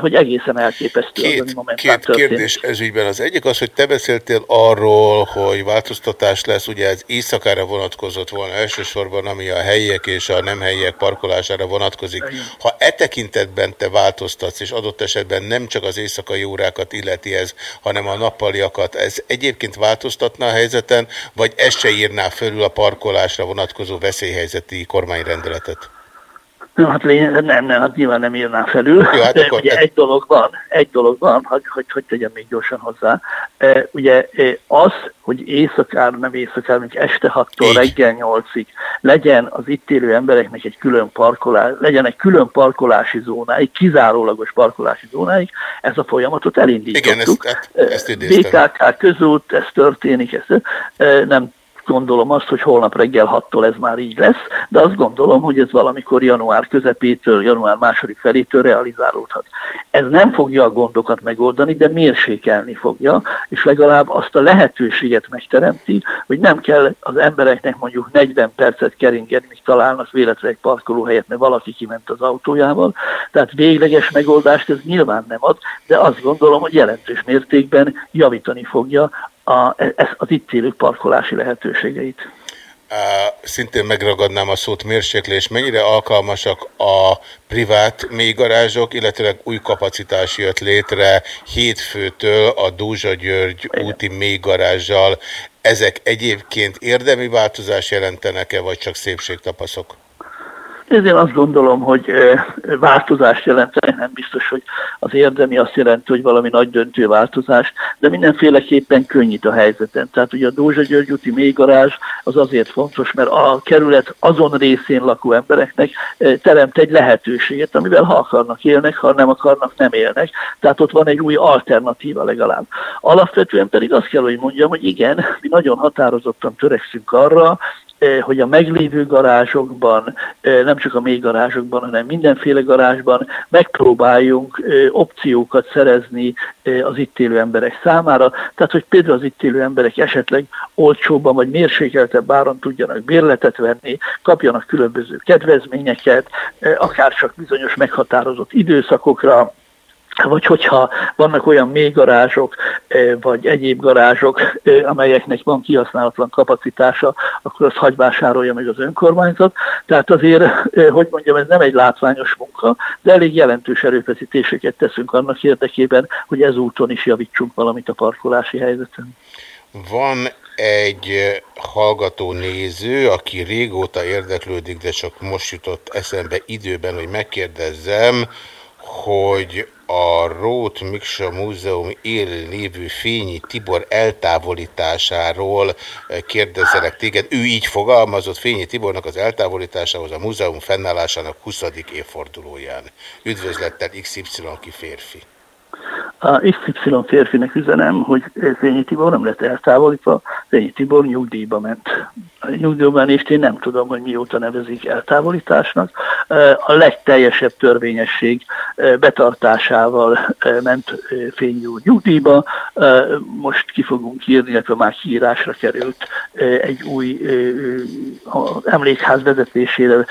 hogy egészen elképesztő két, az, ami momentán Két kérdés ez ügyben. Az egyik az, hogy te beszéltél arról, hogy változtatás lesz, ugye ez éjszakára vonatkozott volna elsősorban, ami a helyiek és a nem helyiek parkolására vonatkozik. Ha e tekintetben te változtatsz, és adott esetben nem csak az éjszakai órákat illeti ez, hanem a nappaliakat, ez egyébként változtatna a helyzeten, vagy ez se írná fölül a parkolásra vonatkozó veszélyhelyzeti kormányrendeletet? Nem, hát lényeg, nem, nem, hát nyilván nem írná felül. Jó, hát akkor- ugye egy dolog van, egy dolog van, hogy, hogy, hogy tegyem még gyorsan hozzá. E, ugye e, az, hogy éjszakára, nem éjszakára, mondjuk este 6-tól Így. reggel 8-ig legyen az itt élő embereknek egy külön parkolás, legyen egy külön parkolási zónáig, kizárólagos parkolási zónáig, ez a folyamatot elindítottuk. Igen, ezt- hát- ezt idéztem. BKK közút, ez történik, ez e, nem gondolom azt, hogy holnap reggel 6-tól ez már így lesz, de azt gondolom, hogy ez valamikor január közepétől, január második felétől realizálódhat. Ez nem fogja a gondokat megoldani, de mérsékelni fogja, és legalább azt a lehetőséget megteremti, hogy nem kell az embereknek mondjuk 40 percet keringeni, míg találnak véletlenül egy parkolóhelyet, mert valaki kiment az autójával. Tehát végleges megoldást ez nyilván nem ad, de azt gondolom, hogy jelentős mértékben javítani fogja a, ez, az itt élők parkolási lehetőségeit. szintén megragadnám a szót mérséklés. Mennyire alkalmasak a privát mélygarázsok, illetve új kapacitás jött létre hétfőtől a Dózsa György úti mélygarázsal. Ezek egyébként érdemi változás jelentenek-e, vagy csak szépségtapaszok? Ez én azt gondolom, hogy változást jelentene, nem biztos, hogy az érdemi azt jelenti, hogy valami nagy döntő változás, de mindenféleképpen könnyít a helyzeten. Tehát ugye a Dózsa György úti mélygarázs az azért fontos, mert a kerület azon részén lakó embereknek teremt egy lehetőséget, amivel ha akarnak élnek, ha nem akarnak nem élnek. Tehát ott van egy új alternatíva legalább. Alapvetően pedig azt kell, hogy mondjam, hogy igen, mi nagyon határozottan törekszünk arra, hogy a meglévő garázsokban, eh, nem csak a mély garázsokban, hanem mindenféle garázsban megpróbáljunk eh, opciókat szerezni az itt élő emberek számára, tehát hogy például az itt élő emberek esetleg olcsóbban vagy mérsékeltebb áron tudjanak bérletet venni, kapjanak különböző kedvezményeket, akár csak bizonyos meghatározott időszakokra, vagy hogyha vannak olyan mélygarázsok, vagy egyéb garázsok, amelyeknek van kihasználatlan kapacitása, akkor azt hagy vásárolja meg az önkormányzat. Tehát azért, hogy mondjam, ez nem egy látványos munka, de elég jelentős erőfeszítéseket teszünk annak érdekében, hogy ezúton is javítsunk valamit a parkolási helyzeten. Van egy hallgató néző, aki régóta érdeklődik, de csak most jutott eszembe időben, hogy megkérdezzem, hogy a Rót Miksa Múzeum élő lévő Fényi Tibor eltávolításáról eh, kérdezzelek téged. Ő így fogalmazott Fényi Tibornak az eltávolításához a múzeum fennállásának 20. évfordulóján. Üdvözlettel XY ki férfi. A XY férfinek üzenem, hogy Zényi Tibor nem lett eltávolítva, Zényi Tibor nyugdíjba ment. Nyugdíjban és én nem tudom, hogy mióta nevezik eltávolításnak. A legteljesebb törvényesség betartásával ment Fényi úr nyugdíjba. Most ki fogunk írni, illetve már kiírásra került egy új emlékház vezetésére,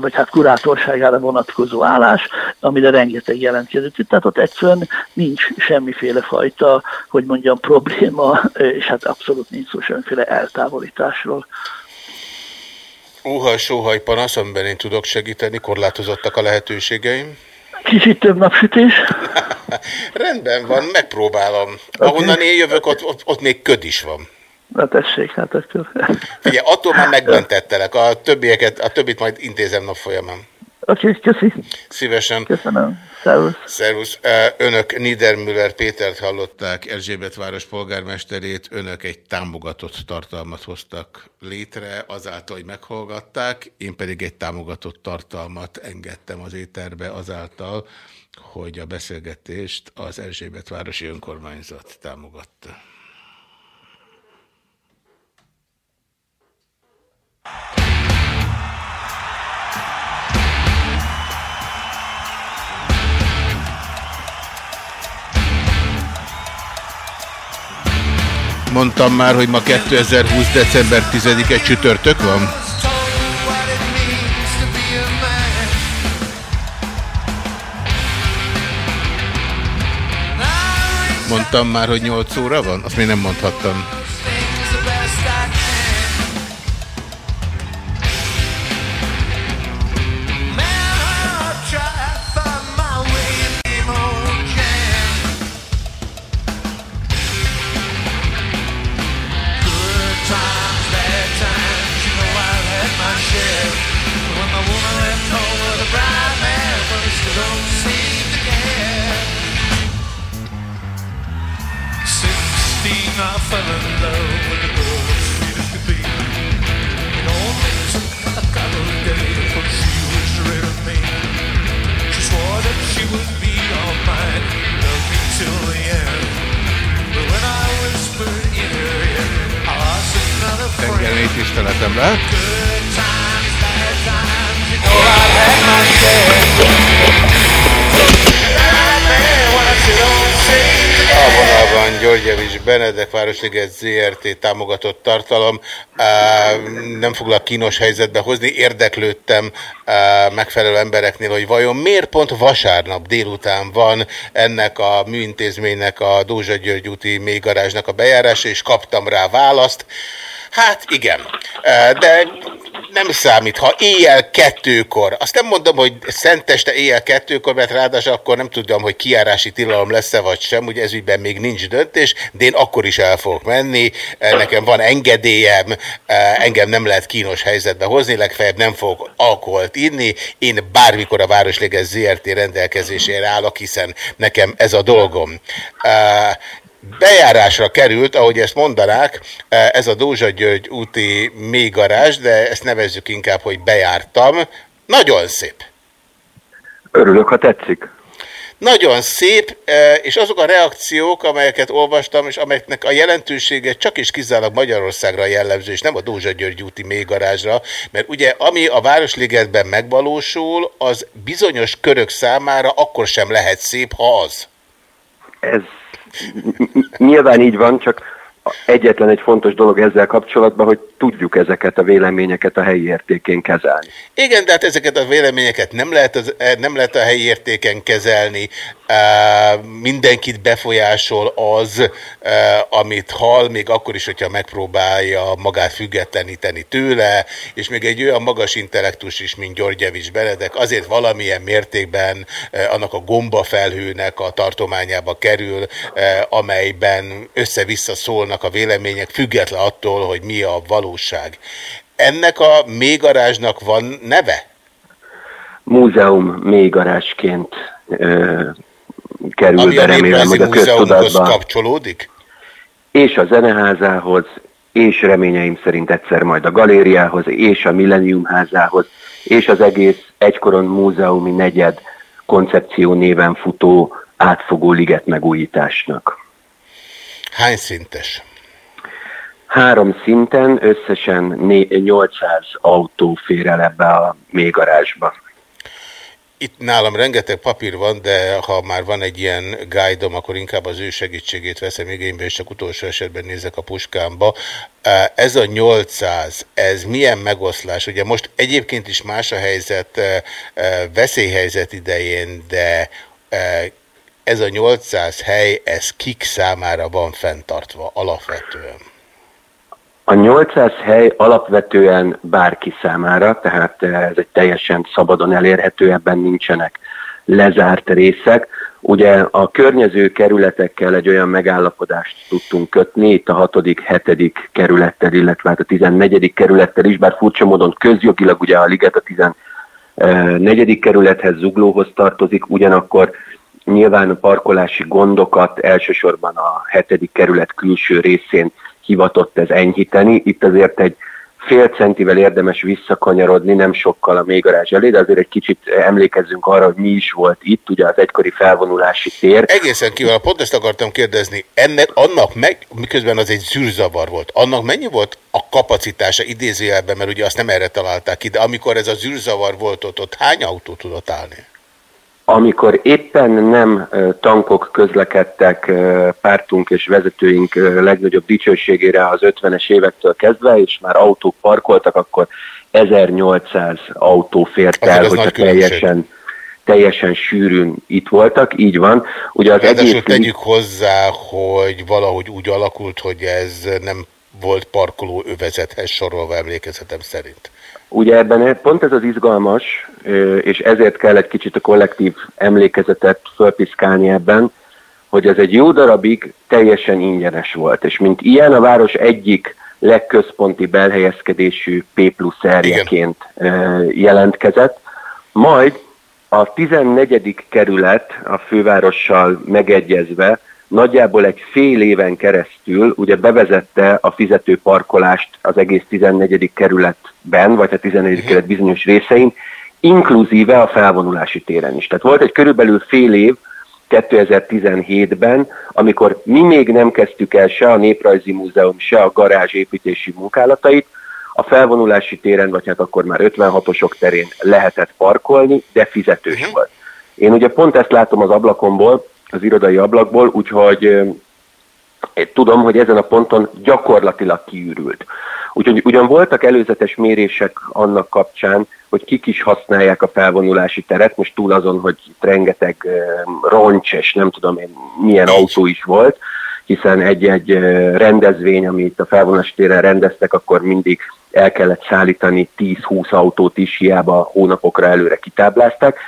vagy hát kurátorságára vonatkozó állás, amire rengeteg jelentkezett. Tehát ott egyszerűen nincs semmiféle fajta, hogy mondjam, probléma, és hát abszolút nincs szó semmiféle eltávolításról. Óhaj, sóhaj, panasz, amiben én tudok segíteni, korlátozottak a lehetőségeim. Kicsit több napsütés. <laughs> Rendben van, megpróbálom. Okay. Ahonnan én jövök, ott, ott, ott még köd is van. Na tessék, hát akkor. Figyelj, attól már <laughs> megmentettelek, a, többieket, a többit majd intézem nap folyamán. Okay, köszi. Szívesen. Köszönöm. Szervusz. Szervusz. Önök Niedermüller Pétert hallották, Erzsébet város polgármesterét, önök egy támogatott tartalmat hoztak létre azáltal, hogy meghallgatták, én pedig egy támogatott tartalmat engedtem az éterbe azáltal, hogy a beszélgetést az Erzsébet városi önkormányzat támogatta. Mondtam már, hogy ma 2020. december 10-e csütörtök van? Mondtam már, hogy 8 óra van? Azt még nem mondhattam. Tiszteletem lehet. A vonalban Györgyevics Benedek Városliget ZRT támogatott tartalom. Nem foglak kínos helyzetbe hozni. Érdeklődtem megfelelő embereknél, hogy vajon miért pont vasárnap délután van ennek a műintézménynek, a Dózsa György úti mélygarázsnak a bejárása, és kaptam rá választ. Hát igen, de nem számít, ha éjjel kettőkor, azt nem mondom, hogy szenteste éjjel kettőkor, mert ráadásul akkor nem tudom, hogy kiárási tilalom lesz-e vagy sem, ugye ezügyben még nincs döntés, de én akkor is el fogok menni, nekem van engedélyem, engem nem lehet kínos helyzetbe hozni, legfeljebb nem fogok alkoholt inni, én bármikor a Városliges ZRT. rendelkezésére állok, hiszen nekem ez a dolgom. Bejárásra került, ahogy ezt mondanák, eh, ez a Dózsa György úti mélygarázs, de ezt nevezzük inkább, hogy bejártam. Nagyon szép. Örülök, ha tetszik. Nagyon szép, eh, és azok a reakciók, amelyeket olvastam, és amelyeknek a jelentősége csak is kizárólag Magyarországra jellemző, és nem a Dózsa György úti mélygarázsra, mert ugye ami a Városligetben megvalósul, az bizonyos körök számára akkor sem lehet szép, ha az. Ez nyilván így van, csak egyetlen egy fontos dolog ezzel kapcsolatban, hogy tudjuk ezeket a véleményeket a helyi értékén kezelni. Igen, de hát ezeket a véleményeket nem lehet, az, nem lehet a helyi értéken kezelni. Mindenkit befolyásol az, amit hall, még akkor is, hogyha megpróbálja magát függetleníteni tőle, és még egy olyan magas intellektus is, mint Györgyevics Benedek, azért valamilyen mértékben annak a gombafelhőnek a tartományába kerül, amelyben össze-vissza szólnak a vélemények, független attól, hogy mi a valóság. Ennek a mélygarázsnak van neve? Múzeum mélygarázsként kerül Ami be a remélem, hogy a Múzeumhoz köztudatba. kapcsolódik? És a zeneházához, és reményeim szerint egyszer majd a galériához, és a Millennium házához, és az egész egykoron múzeumi negyed koncepció néven futó átfogó liget megújításnak. Hány szintes? Három szinten összesen né- 800 autó fér el ebbe a mélygarázsba. Itt nálam rengeteg papír van, de ha már van egy ilyen guide akkor inkább az ő segítségét veszem igénybe, és csak utolsó esetben nézek a puskámba. Ez a 800, ez milyen megoszlás? Ugye most egyébként is más a helyzet, veszélyhelyzet idején, de ez a 800 hely, ez kik számára van fenntartva alapvetően? A 800 hely alapvetően bárki számára, tehát ez egy teljesen szabadon elérhető, ebben nincsenek lezárt részek. Ugye a környező kerületekkel egy olyan megállapodást tudtunk kötni, itt a 6., 7. kerülettel, illetve hát a 14. kerülettel is, bár furcsa módon közjogilag ugye a liget a 14. kerülethez, zuglóhoz tartozik, ugyanakkor nyilván a parkolási gondokat elsősorban a 7. kerület külső részén hivatott ez enyhíteni. Itt azért egy fél centivel érdemes visszakanyarodni, nem sokkal a mélygarázs elé, de azért egy kicsit emlékezzünk arra, hogy mi is volt itt, ugye az egykori felvonulási tér. Egészen kívül, pont ezt akartam kérdezni, ennek, annak meg, miközben az egy zűrzavar volt, annak mennyi volt a kapacitása idézőjelben, mert ugye azt nem erre találták ki, de amikor ez a zűrzavar volt ott, ott hány autó tudott állni? Amikor éppen nem tankok közlekedtek pártunk és vezetőink legnagyobb dicsőségére az 50-es évektől kezdve, és már autók parkoltak, akkor 1800 autó fért el, hogyha teljesen, teljesen sűrűn itt voltak, így van. Ugye az Ráadásul egész tegyük hozzá, hogy valahogy úgy alakult, hogy ez nem volt parkoló övezethez sorolva emlékezetem szerint. Ugye ebben pont ez az izgalmas, és ezért kell egy kicsit a kollektív emlékezetet fölpiszkálni ebben, hogy ez egy jó darabig teljesen ingyenes volt, és mint ilyen a város egyik legközponti belhelyezkedésű P plusz erjeként jelentkezett, majd a 14. kerület a fővárossal megegyezve nagyjából egy fél éven keresztül ugye bevezette a fizető parkolást az egész 14. kerületben, vagy a 14. kerület bizonyos részein, inkluzíve a felvonulási téren is. Tehát volt egy körülbelül fél év, 2017-ben, amikor mi még nem kezdtük el se a Néprajzi Múzeum, se a garázs építési munkálatait, a felvonulási téren, vagy hát akkor már 56-osok terén lehetett parkolni, de fizetős volt. Én ugye pont ezt látom az ablakomból, az irodai ablakból, úgyhogy tudom, hogy ezen a ponton gyakorlatilag kiürült. Úgyhogy ugyan voltak előzetes mérések annak kapcsán, hogy kik is használják a felvonulási teret, most túl azon, hogy itt rengeteg roncs és nem tudom én milyen autó is volt, hiszen egy-egy rendezvény, amit a felvonási téren rendeztek, akkor mindig el kellett szállítani 10-20 autót is, hiába hónapokra előre kitáblázták.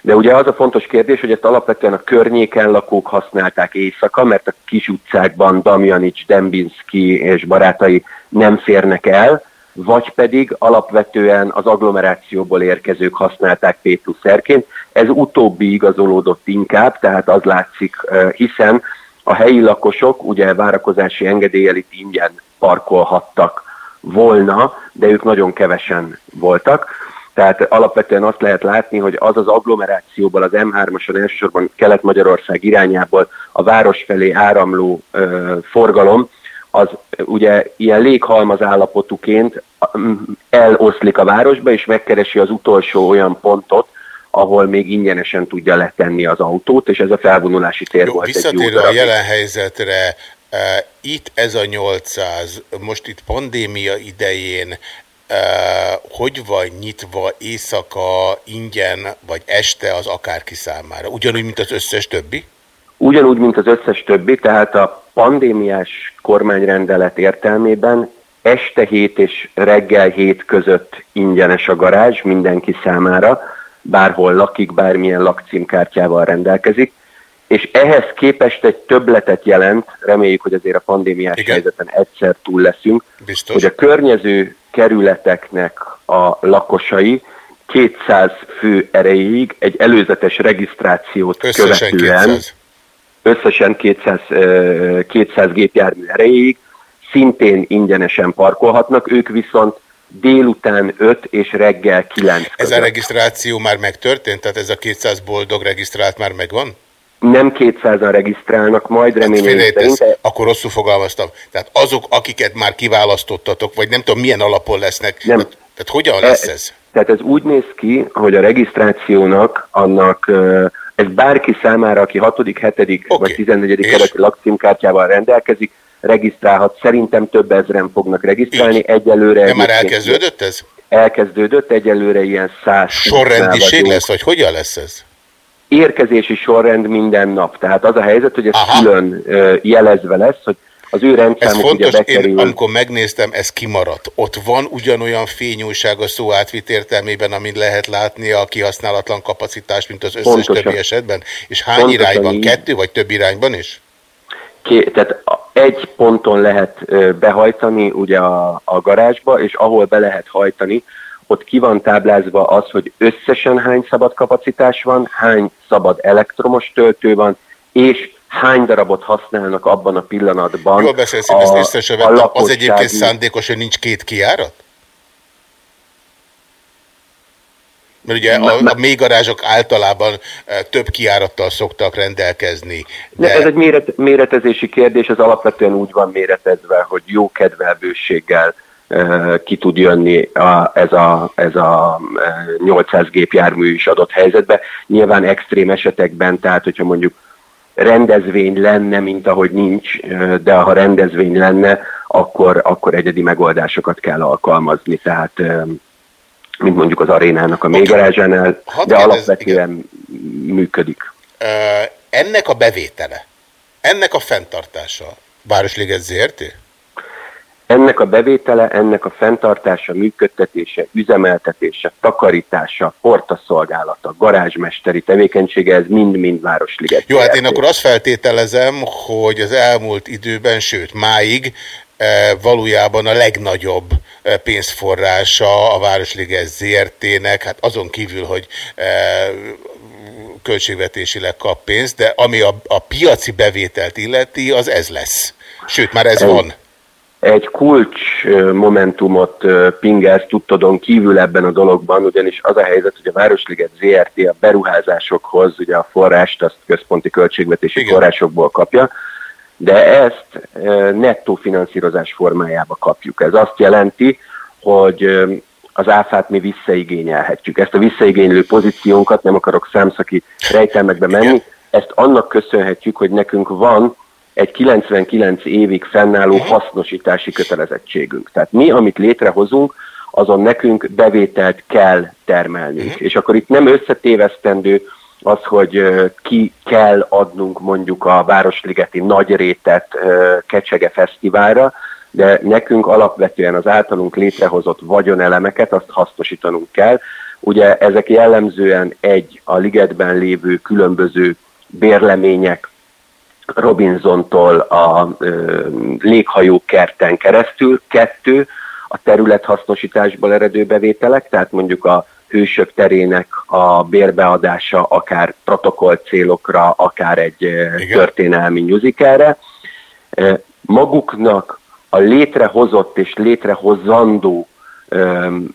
De ugye az a fontos kérdés, hogy ezt alapvetően a környéken lakók használták éjszaka, mert a kis utcákban Damjanics, Dembinski és barátai nem férnek el, vagy pedig alapvetően az agglomerációból érkezők használták P plusz erként. Ez utóbbi igazolódott inkább, tehát az látszik, hiszen a helyi lakosok ugye várakozási engedéllyel itt ingyen parkolhattak volna, de ők nagyon kevesen voltak. Tehát alapvetően azt lehet látni, hogy az az agglomerációból, az M3-ason elsősorban Kelet-Magyarország irányából a város felé áramló ö, forgalom, az ugye ilyen léghalmaz állapotuként eloszlik a városba, és megkeresi az utolsó olyan pontot, ahol még ingyenesen tudja letenni az autót, és ez a felvonulási tér Jó, volt egy jó visszatérve a jelen helyzetre, itt ez a 800, most itt pandémia idején, hogy van nyitva éjszaka, ingyen, vagy este az akárki számára? Ugyanúgy, mint az összes többi? Ugyanúgy, mint az összes többi, tehát a pandémiás kormányrendelet értelmében este 7 és reggel 7 között ingyenes a garázs mindenki számára, bárhol lakik, bármilyen lakcímkártyával rendelkezik, és ehhez képest egy többletet jelent, reméljük, hogy azért a pandémiás Igen. helyzeten egyszer túl leszünk, Biztos. hogy a környező kerületeknek a lakosai 200 fő erejéig egy előzetes regisztrációt Összesen követően 200. összesen 200, ö, 200 gépjármű erejéig szintén ingyenesen parkolhatnak, ők viszont délután 5 és reggel 9 Ez a között. regisztráció már megtörtént? Tehát ez a 200 boldog regisztrált már megvan? Nem 200-an regisztrálnak, majd reményeim Félrejtesz, szerint. akkor rosszul fogalmaztam. Tehát azok, akiket már kiválasztottatok, vagy nem tudom milyen alapon lesznek, Nem. Tehát, tehát hogyan lesz ez? Tehát ez úgy néz ki, hogy a regisztrációnak annak, ez bárki számára, aki 6., 7. Oké. vagy 14. És? kerületi lakcímkártyával rendelkezik, regisztrálhat. Szerintem több ezren fognak regisztrálni. Így. Egyelőre De már elkezdődött ez? Elkezdődött, egyelőre ilyen 100 Sorrendiség lesz, vagy hogyan lesz ez? Érkezési sorrend minden nap. Tehát az a helyzet, hogy ez Aha. külön jelezve lesz, hogy az ő Ez rendszámuk ugye fontos, bekerül. én amikor megnéztem, ez kimaradt. Ott van ugyanolyan fényújság a szó átvit értelmében, amit lehet látni a kihasználatlan kapacitás, mint az összes Pontosan. többi esetben? És hány Pontosan irányban? így. Kettő vagy több irányban is? Ké, tehát egy ponton lehet behajtani ugye a, a garázsba, és ahol be lehet hajtani, ott ki van táblázva az, hogy összesen hány szabad kapacitás van, hány szabad elektromos töltő van, és hány darabot használnak abban a pillanatban. Jól beszélsz, én ezt észre sem vettem. Az lakossági- egyébként szándékos, hogy nincs két kiárat? Mert ugye a, a mélygarázsok általában e, több kiárattal szoktak rendelkezni. De... De Ez egy méret, méretezési kérdés, ez alapvetően úgy van méretezve, hogy jó kedvelbőséggel eh, ki tud jönni a, ez, a, ez a eh, 800 gépjármű is adott helyzetbe. Nyilván extrém esetekben, tehát hogyha mondjuk rendezvény lenne, mint ahogy nincs, eh, de ha rendezvény lenne, akkor, akkor egyedi megoldásokat kell alkalmazni, tehát eh, mint mondjuk az arénának a mélygarázsánál, Hadd de alapvetően működik. ennek a bevétele, ennek a fenntartása, Városliget ZRT? Ennek a bevétele, ennek a fenntartása, működtetése, üzemeltetése, takarítása, portaszolgálata, garázsmesteri tevékenysége, ez mind-mind Városliget. Jó, hát én akkor azt feltételezem, hogy az elmúlt időben, sőt máig e, valójában a legnagyobb e, pénzforrása a Városliges ZRT-nek, hát azon kívül, hogy e, költségvetésileg kap pénzt, de ami a, a piaci bevételt illeti, az ez lesz. Sőt, már Ez- van. Egy kulcs momentumot ö, pingelsz tudtodon kívül ebben a dologban, ugyanis az a helyzet, hogy a Városliget ZRT a beruházásokhoz ugye a forrást, azt központi költségvetési Igen. forrásokból kapja, de ezt nettó finanszírozás formájába kapjuk. Ez azt jelenti, hogy az áfát mi visszaigényelhetjük. Ezt a visszaigénylő pozíciónkat, nem akarok számszaki rejtelmekbe menni, ezt annak köszönhetjük, hogy nekünk van egy 99 évig fennálló hasznosítási kötelezettségünk. Tehát mi, amit létrehozunk, azon nekünk bevételt kell termelnünk. És akkor itt nem összetévesztendő, az, hogy ki kell adnunk mondjuk a Városligeti nagy rétet Kecsege Fesztiválra, de nekünk alapvetően az általunk létrehozott vagyonelemeket azt hasznosítanunk kell. Ugye ezek jellemzően egy a ligetben lévő különböző bérlemények, Robinsontól a ö, léghajókerten keresztül, kettő a területhasznosításból eredő bevételek, tehát mondjuk a hősök terének a bérbeadása akár protokoll célokra, akár egy Igen. történelmi. Ö, Maguknak a létrehozott és létrehozandó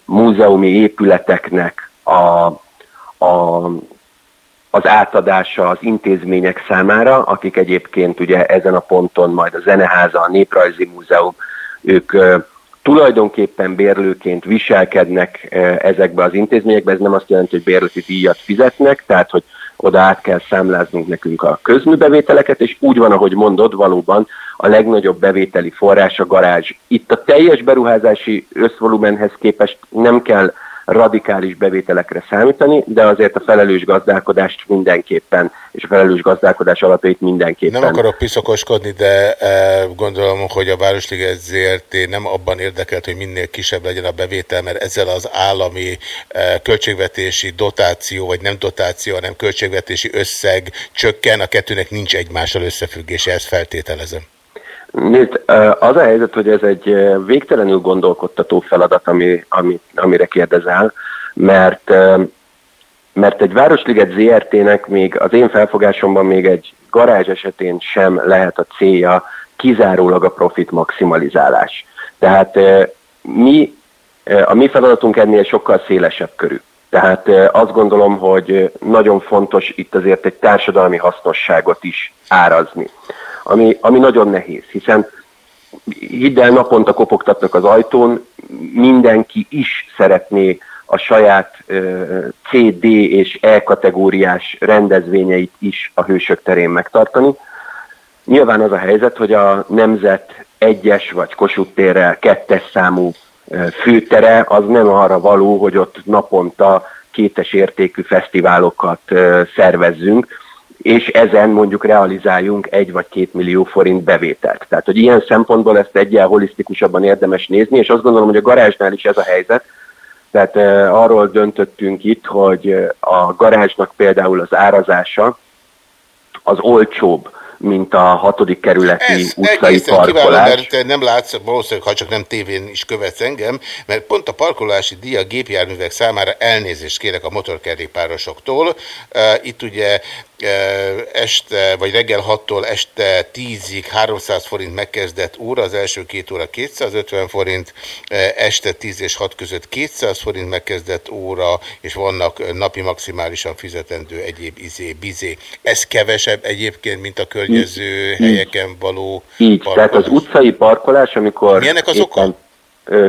múzeumi épületeknek a, a az átadása az intézmények számára, akik egyébként ugye ezen a ponton majd a Zeneháza, a Néprajzi Múzeum, ők tulajdonképpen bérlőként viselkednek ezekbe az intézményekbe, ez nem azt jelenti, hogy bérleti díjat fizetnek, tehát hogy oda át kell számláznunk nekünk a közműbevételeket, és úgy van, ahogy mondod, valóban a legnagyobb bevételi forrás a garázs. Itt a teljes beruházási összvolumenhez képest nem kell radikális bevételekre számítani, de azért a felelős gazdálkodást mindenképpen, és a felelős gazdálkodás alapjait mindenképpen. Nem akarok piszokoskodni, de e, gondolom, hogy a Városliget ZRT nem abban érdekelt, hogy minél kisebb legyen a bevétel, mert ezzel az állami e, költségvetési dotáció, vagy nem dotáció, hanem költségvetési összeg csökken, a kettőnek nincs egymással összefüggése, ezt feltételezem. Nézd, az a helyzet, hogy ez egy végtelenül gondolkodtató feladat, ami, ami, amire kérdezel, mert, mert egy Városliget ZRT-nek még az én felfogásomban még egy garázs esetén sem lehet a célja kizárólag a profit maximalizálás. Tehát mi, a mi feladatunk ennél sokkal szélesebb körű. Tehát azt gondolom, hogy nagyon fontos itt azért egy társadalmi hasznosságot is árazni ami, ami nagyon nehéz, hiszen hidd el, naponta kopogtatnak az ajtón, mindenki is szeretné a saját uh, C, D és E kategóriás rendezvényeit is a hősök terén megtartani. Nyilván az a helyzet, hogy a nemzet egyes vagy Kossuth térrel kettes számú főtere az nem arra való, hogy ott naponta kétes értékű fesztiválokat szervezzünk, és ezen mondjuk realizáljunk egy vagy két millió forint bevételt. Tehát, hogy ilyen szempontból ezt egyel holisztikusabban érdemes nézni, és azt gondolom, hogy a garázsnál is ez a helyzet. Tehát e, arról döntöttünk itt, hogy a garázsnak például az árazása az olcsóbb, mint a hatodik kerületi Ez utcai egészen kiváló, parkolás. mert nem látsz, valószínűleg, ha csak nem tévén is követsz engem, mert pont a parkolási díj a gépjárművek számára elnézést kérek a motorkerékpárosoktól. Uh, Itt ugye este, vagy reggel 6-tól este 10-ig 300 forint megkezdett óra, az első két óra 250 forint, este 10 és 6 között 200 forint megkezdett óra, és vannak napi maximálisan fizetendő egyéb izé-bizé. Ez kevesebb egyébként, mint a környező Így. helyeken való Így, tehát az utcai parkolás, amikor Milyennek az oka?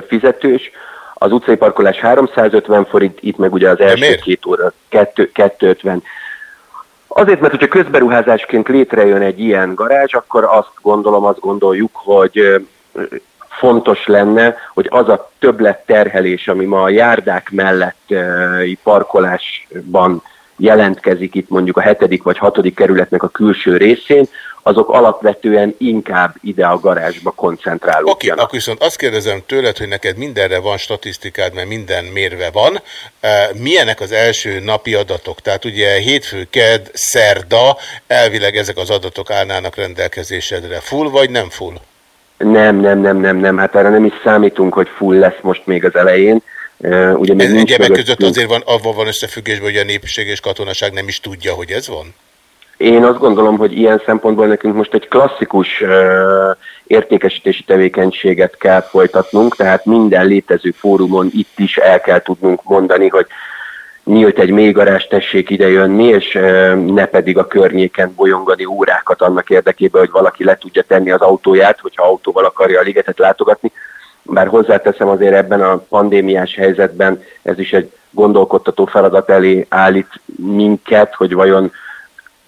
fizetős, az utcai parkolás 350 forint, itt meg ugye az első két óra 2, 250. Azért, mert hogyha közberuházásként létrejön egy ilyen garázs, akkor azt gondolom, azt gondoljuk, hogy fontos lenne, hogy az a többlet terhelés, ami ma a járdák mellett ö, parkolásban jelentkezik itt mondjuk a hetedik vagy hatodik kerületnek a külső részén, azok alapvetően inkább ide a garázsba Oké, koncentrálódjanak. akkor viszont azt kérdezem tőled, hogy neked mindenre van statisztikád, mert minden mérve van. Eh, Milyenek az első napi adatok? Tehát ugye hétfő, ked, szerda, elvileg ezek az adatok állnának rendelkezésedre. Full vagy nem full? Nem, nem, nem, nem, nem, hát erre nem is számítunk, hogy full lesz most még az elején. Ö, Ugye Ez egyebek között azért van, avval van összefüggésben, hogy a népség és katonaság nem is tudja, hogy ez van? Én azt gondolom, hogy ilyen szempontból nekünk most egy klasszikus értékesítési tevékenységet kell folytatnunk, tehát minden létező fórumon itt is el kell tudnunk mondani, hogy nyílt egy mélygarás, tessék ide jönni, és ne pedig a környéken bolyongani órákat annak érdekében, hogy valaki le tudja tenni az autóját, hogyha autóval akarja a ligetet látogatni. Bár hozzáteszem azért ebben a pandémiás helyzetben ez is egy gondolkodtató feladat elé állít minket, hogy vajon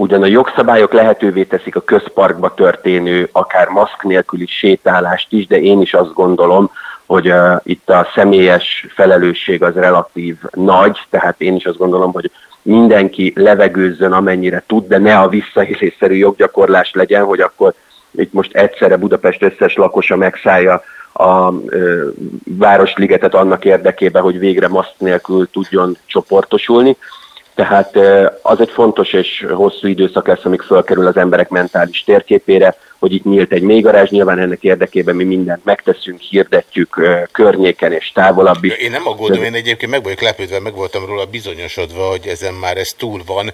ugyan a jogszabályok lehetővé teszik a közparkba történő, akár maszk nélküli sétálást is, de én is azt gondolom, hogy uh, itt a személyes felelősség az relatív nagy, tehát én is azt gondolom, hogy mindenki levegőzzön amennyire tud, de ne a visszaélésszerű joggyakorlás legyen, hogy akkor itt most egyszerre Budapest összes lakosa megszállja a ö, Városligetet annak érdekében, hogy végre maszk nélkül tudjon csoportosulni. Tehát az egy fontos és hosszú időszak lesz, amíg fölkerül az emberek mentális térképére, hogy itt nyílt egy mélygarázs, nyilván ennek érdekében mi mindent megteszünk, hirdetjük környéken és távolabb is. Én nem aggódom, én egyébként meg vagyok lepődve, meg voltam róla bizonyosodva, hogy ezen már ez túl van.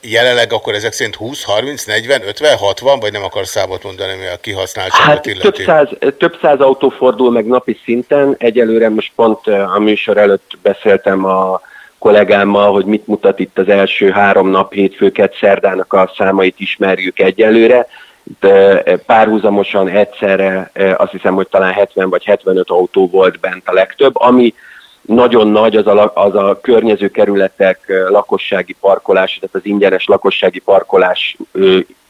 Jelenleg akkor ezek szerint 20, 30, 40, 50, 60, vagy nem akar számot mondani, mi a kihasználtságot Hát több illeti? száz, több száz autó fordul meg napi szinten. Egyelőre most pont a műsor előtt beszéltem a kollégámmal, hogy mit mutat itt az első három nap hétfőket, szerdának a számait ismerjük egyelőre. Itt ö, párhuzamosan egyszerre azt hiszem, hogy talán 70 vagy 75 autó volt bent a legtöbb, ami nagyon nagy az a, az a környező kerületek lakossági parkolás, tehát az ingyenes lakossági parkolás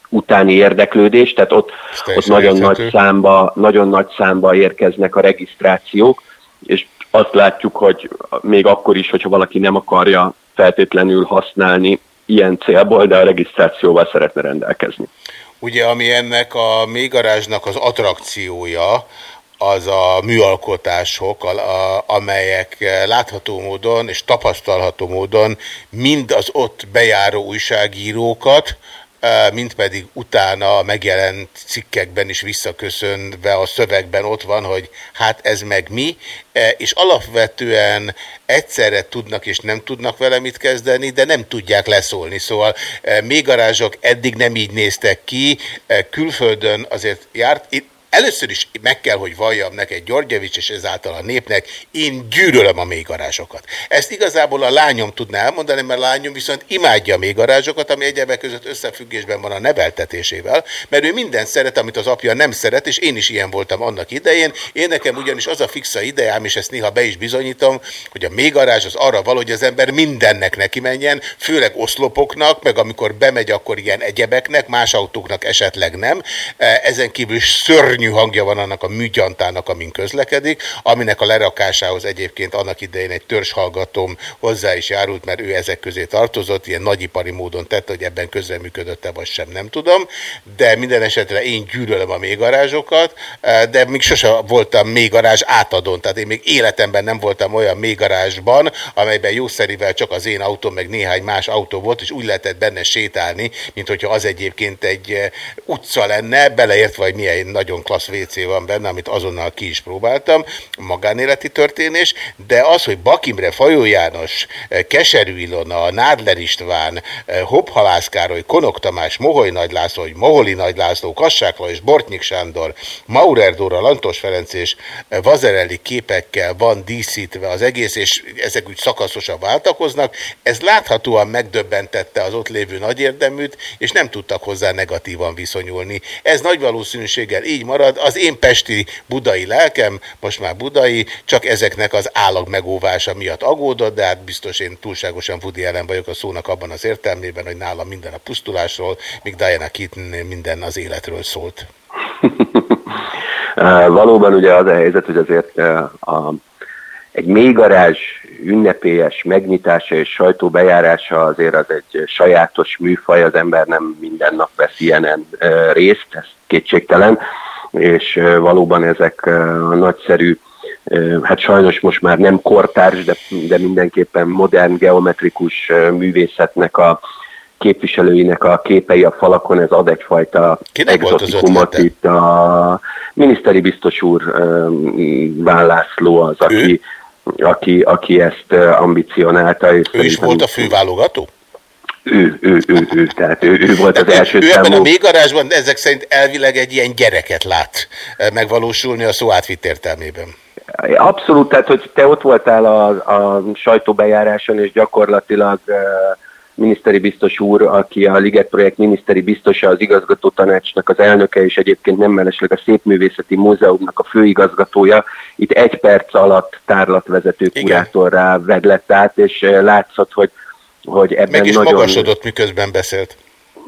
utáni érdeklődés, tehát ott, ott nagyon érthető. nagy számba, nagyon nagy számba érkeznek a regisztrációk, és azt látjuk, hogy még akkor is, hogyha valaki nem akarja feltétlenül használni ilyen célból, de a regisztrációval szeretne rendelkezni. Ugye, ami ennek a mélygarázsnak az attrakciója, az a műalkotások, a, a, amelyek látható módon és tapasztalható módon mind az ott bejáró újságírókat, mind pedig utána megjelent cikkekben is visszaköszönve a szövegben ott van, hogy hát ez meg mi, és alapvetően egyszerre tudnak és nem tudnak vele mit kezdeni, de nem tudják leszólni. Szóval mélygarázsok eddig nem így néztek ki, külföldön azért járt, itt Először is meg kell, hogy valljam neked Györgyevics, és ezáltal a népnek, én gyűlölöm a mélygarázsokat. Ezt igazából a lányom tudná elmondani, mert a lányom viszont imádja a mélygarázsokat, ami egyebek között összefüggésben van a neveltetésével, mert ő mindent szeret, amit az apja nem szeret, és én is ilyen voltam annak idején. Én nekem ugyanis az a fixa ideám, és ezt néha be is bizonyítom, hogy a mélygarázs az arra való, hogy az ember mindennek neki menjen, főleg oszlopoknak, meg amikor bemegy, akkor ilyen egyebeknek, más autóknak esetleg nem. Ezen kívül szörnyű hangja van annak a műgyantának, amin közlekedik, aminek a lerakásához egyébként annak idején egy törzshallgatóm hozzá is járult, mert ő ezek közé tartozott, ilyen nagyipari módon tette, hogy ebben közreműködött-e vagy sem, nem tudom, de minden esetre én gyűlölöm a mélygarázsokat, de még sose voltam mélygarázs átadón, tehát én még életemben nem voltam olyan mélygarázsban, amelyben jószerivel csak az én autó, meg néhány más autó volt, és úgy lehetett benne sétálni, mint hogyha az egyébként egy eh, utca lenne, beleértve, hogy milyen nagyon klassz WC van benne, amit azonnal ki is próbáltam, magánéleti történés, de az, hogy Bakimre, Fajó János, eh, Keserű Ilona, Nádler István, eh, Hopp Halász Károly, Konok Tamás, Moholy Nagy László, Moholi Nagy László, Kassák és Bortnyik Sándor, Maurer Dóra, Lantos Ferenc és eh, Vazerelli képekkel van díszítve az egész, és ezek úgy szakaszosan váltakoznak. Ez láthatóan megdöbbentette az ott lévő nagy érdeműt, és nem tudtak hozzá negatívan viszonyulni. Ez nagy valószínűséggel így marad. Az én pesti budai lelkem, most már budai, csak ezeknek az állag megóvása miatt agódott, de hát biztos én túlságosan Woody ellen vagyok a szónak abban az értelmében, hogy nálam minden a pusztulásról, míg Diana Keaton minden az életről szólt. Uh, <laughs> valóban ugye az a helyzet, hogy azért uh, a, egy mélygarázs ünnepélyes megnyitása és sajtóbejárása azért az egy sajátos műfaj, az ember nem minden nap vesz ilyenen uh, részt, ez kétségtelen, és valóban ezek uh, nagyszerű hát sajnos most már nem kortárs, de, de mindenképpen modern geometrikus művészetnek a képviselőinek a képei a falakon, ez ad egyfajta exotikumot itt a miniszteri biztos úr Bán László az, aki, aki, aki ezt ambicionálta. És ő is volt a főválogató? Ő, ő, ő, ő, tehát ő, ő volt az első ő számú. ebben a mélygarázsban ezek szerint elvileg egy ilyen gyereket lát megvalósulni a szó átvitt értelmében. Abszolút, tehát hogy te ott voltál a, a sajtóbejáráson, és gyakorlatilag uh, miniszteri biztos úr, aki a Liget projekt miniszteri biztosa, az igazgató tanácsnak az elnöke, és egyébként nem mellesleg a Szépművészeti Múzeumnak a főigazgatója, itt egy perc alatt tárlatvezető kurátorrá vedlett át, és látszott, hogy, hogy ebben Meg is nagyon... magasodott, miközben beszélt.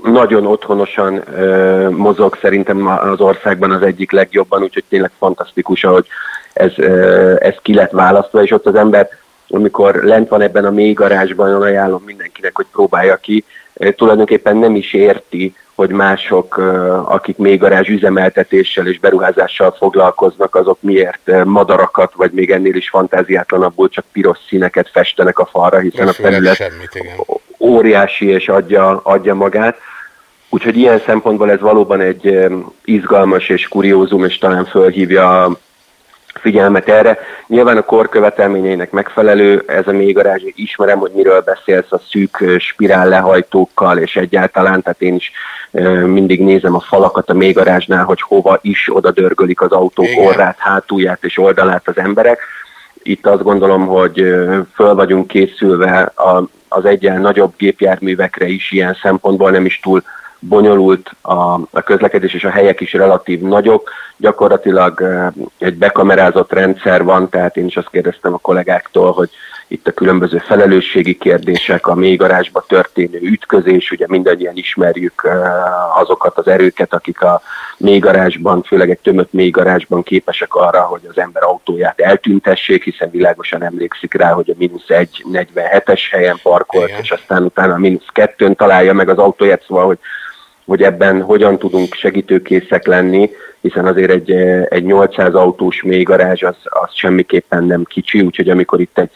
Nagyon otthonosan ö, mozog, szerintem az országban az egyik legjobban, úgyhogy tényleg fantasztikus, ahogy ez, ö, ez ki lett választva, és ott az ember amikor lent van ebben a mély garázsban, ajánlom mindenkinek, hogy próbálja ki, tulajdonképpen nem is érti, hogy mások, akik még garázs üzemeltetéssel és beruházással foglalkoznak, azok miért madarakat, vagy még ennél is fantáziátlanabbul csak piros színeket festenek a falra, hiszen a felület semmit, igen. óriási és adja, adja magát. Úgyhogy ilyen szempontból ez valóban egy izgalmas és kuriózum, és talán fölhívja figyelmet erre. Nyilván a kor követelményeinek megfelelő, ez a mélygarázs, ismerem, hogy miről beszélsz a szűk spirál lehajtókkal, és egyáltalán, tehát én is mindig nézem a falakat a mélygarázsnál, hogy hova is oda dörgölik az autók Igen. orrát, hátulját és oldalát az emberek. Itt azt gondolom, hogy föl vagyunk készülve a, az egyen nagyobb gépjárművekre is ilyen szempontból nem is túl bonyolult a, a közlekedés, és a helyek is relatív nagyok. Gyakorlatilag eh, egy bekamerázott rendszer van, tehát én is azt kérdeztem a kollégáktól, hogy itt a különböző felelősségi kérdések, a mélygarázsba történő ütközés, ugye mindannyian ismerjük eh, azokat az erőket, akik a mélygarázsban, főleg egy tömött mélygarázsban képesek arra, hogy az ember autóját eltüntessék, hiszen világosan emlékszik rá, hogy a mínusz 1 47-es helyen parkolt, Igen. és aztán utána a mínusz 2 találja meg az autóját, szóval, hogy hogy ebben hogyan tudunk segítőkészek lenni, hiszen azért egy, eh, egy 800 autós mélygarázs az, az semmiképpen nem kicsi, úgyhogy amikor itt egy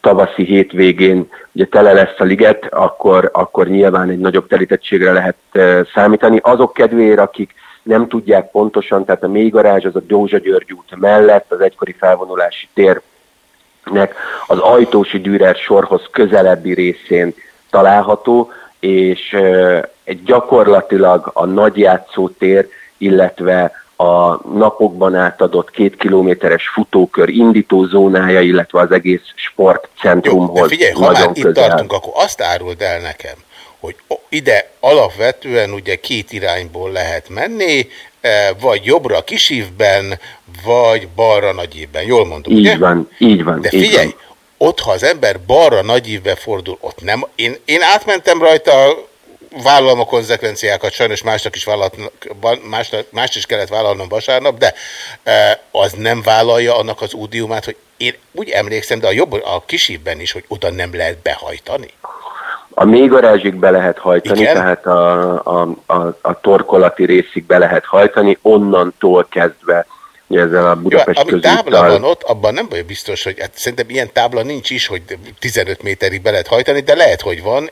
tavaszi hétvégén ugye tele lesz a liget, akkor, akkor nyilván egy nagyobb telítettségre lehet eh, számítani. Azok kedvéért, akik nem tudják pontosan, tehát a mélygarázs az a Dózsa György út mellett, az egykori felvonulási térnek az Ajtósi Dürer sorhoz közelebbi részén található, és ö, egy gyakorlatilag a nagyjátszótér, illetve a napokban átadott két kilométeres futókör indító zónája, illetve az egész Jó, sportcentrumhoz de figyelj, ha már itt tartunk, akkor azt áruld el nekem, hogy ide alapvetően ugye két irányból lehet menni, eh, vagy jobbra Kisívben, vagy balra Nagyívben. Jól mondom, ugye? Így van, így van. De figyelj, van. ott, ha az ember balra Nagyívbe fordul, ott nem. Én, én átmentem rajta, vállalom a konzekvenciákat, sajnos másnak is, másnak, mást is kellett vállalnom vasárnap, de e, az nem vállalja annak az údiumát, hogy én úgy emlékszem, de a jobb, a kisívben is, hogy oda nem lehet behajtani. A mélygarázsig be lehet hajtani, Igen? tehát a, a, a, a torkolati részig be lehet hajtani, onnantól kezdve ezzel a Jó, Budapest ami tábla van ott, abban nem vagyok biztos, hogy hát szerintem ilyen tábla nincs is, hogy 15 méterig be lehet hajtani, de lehet, hogy van.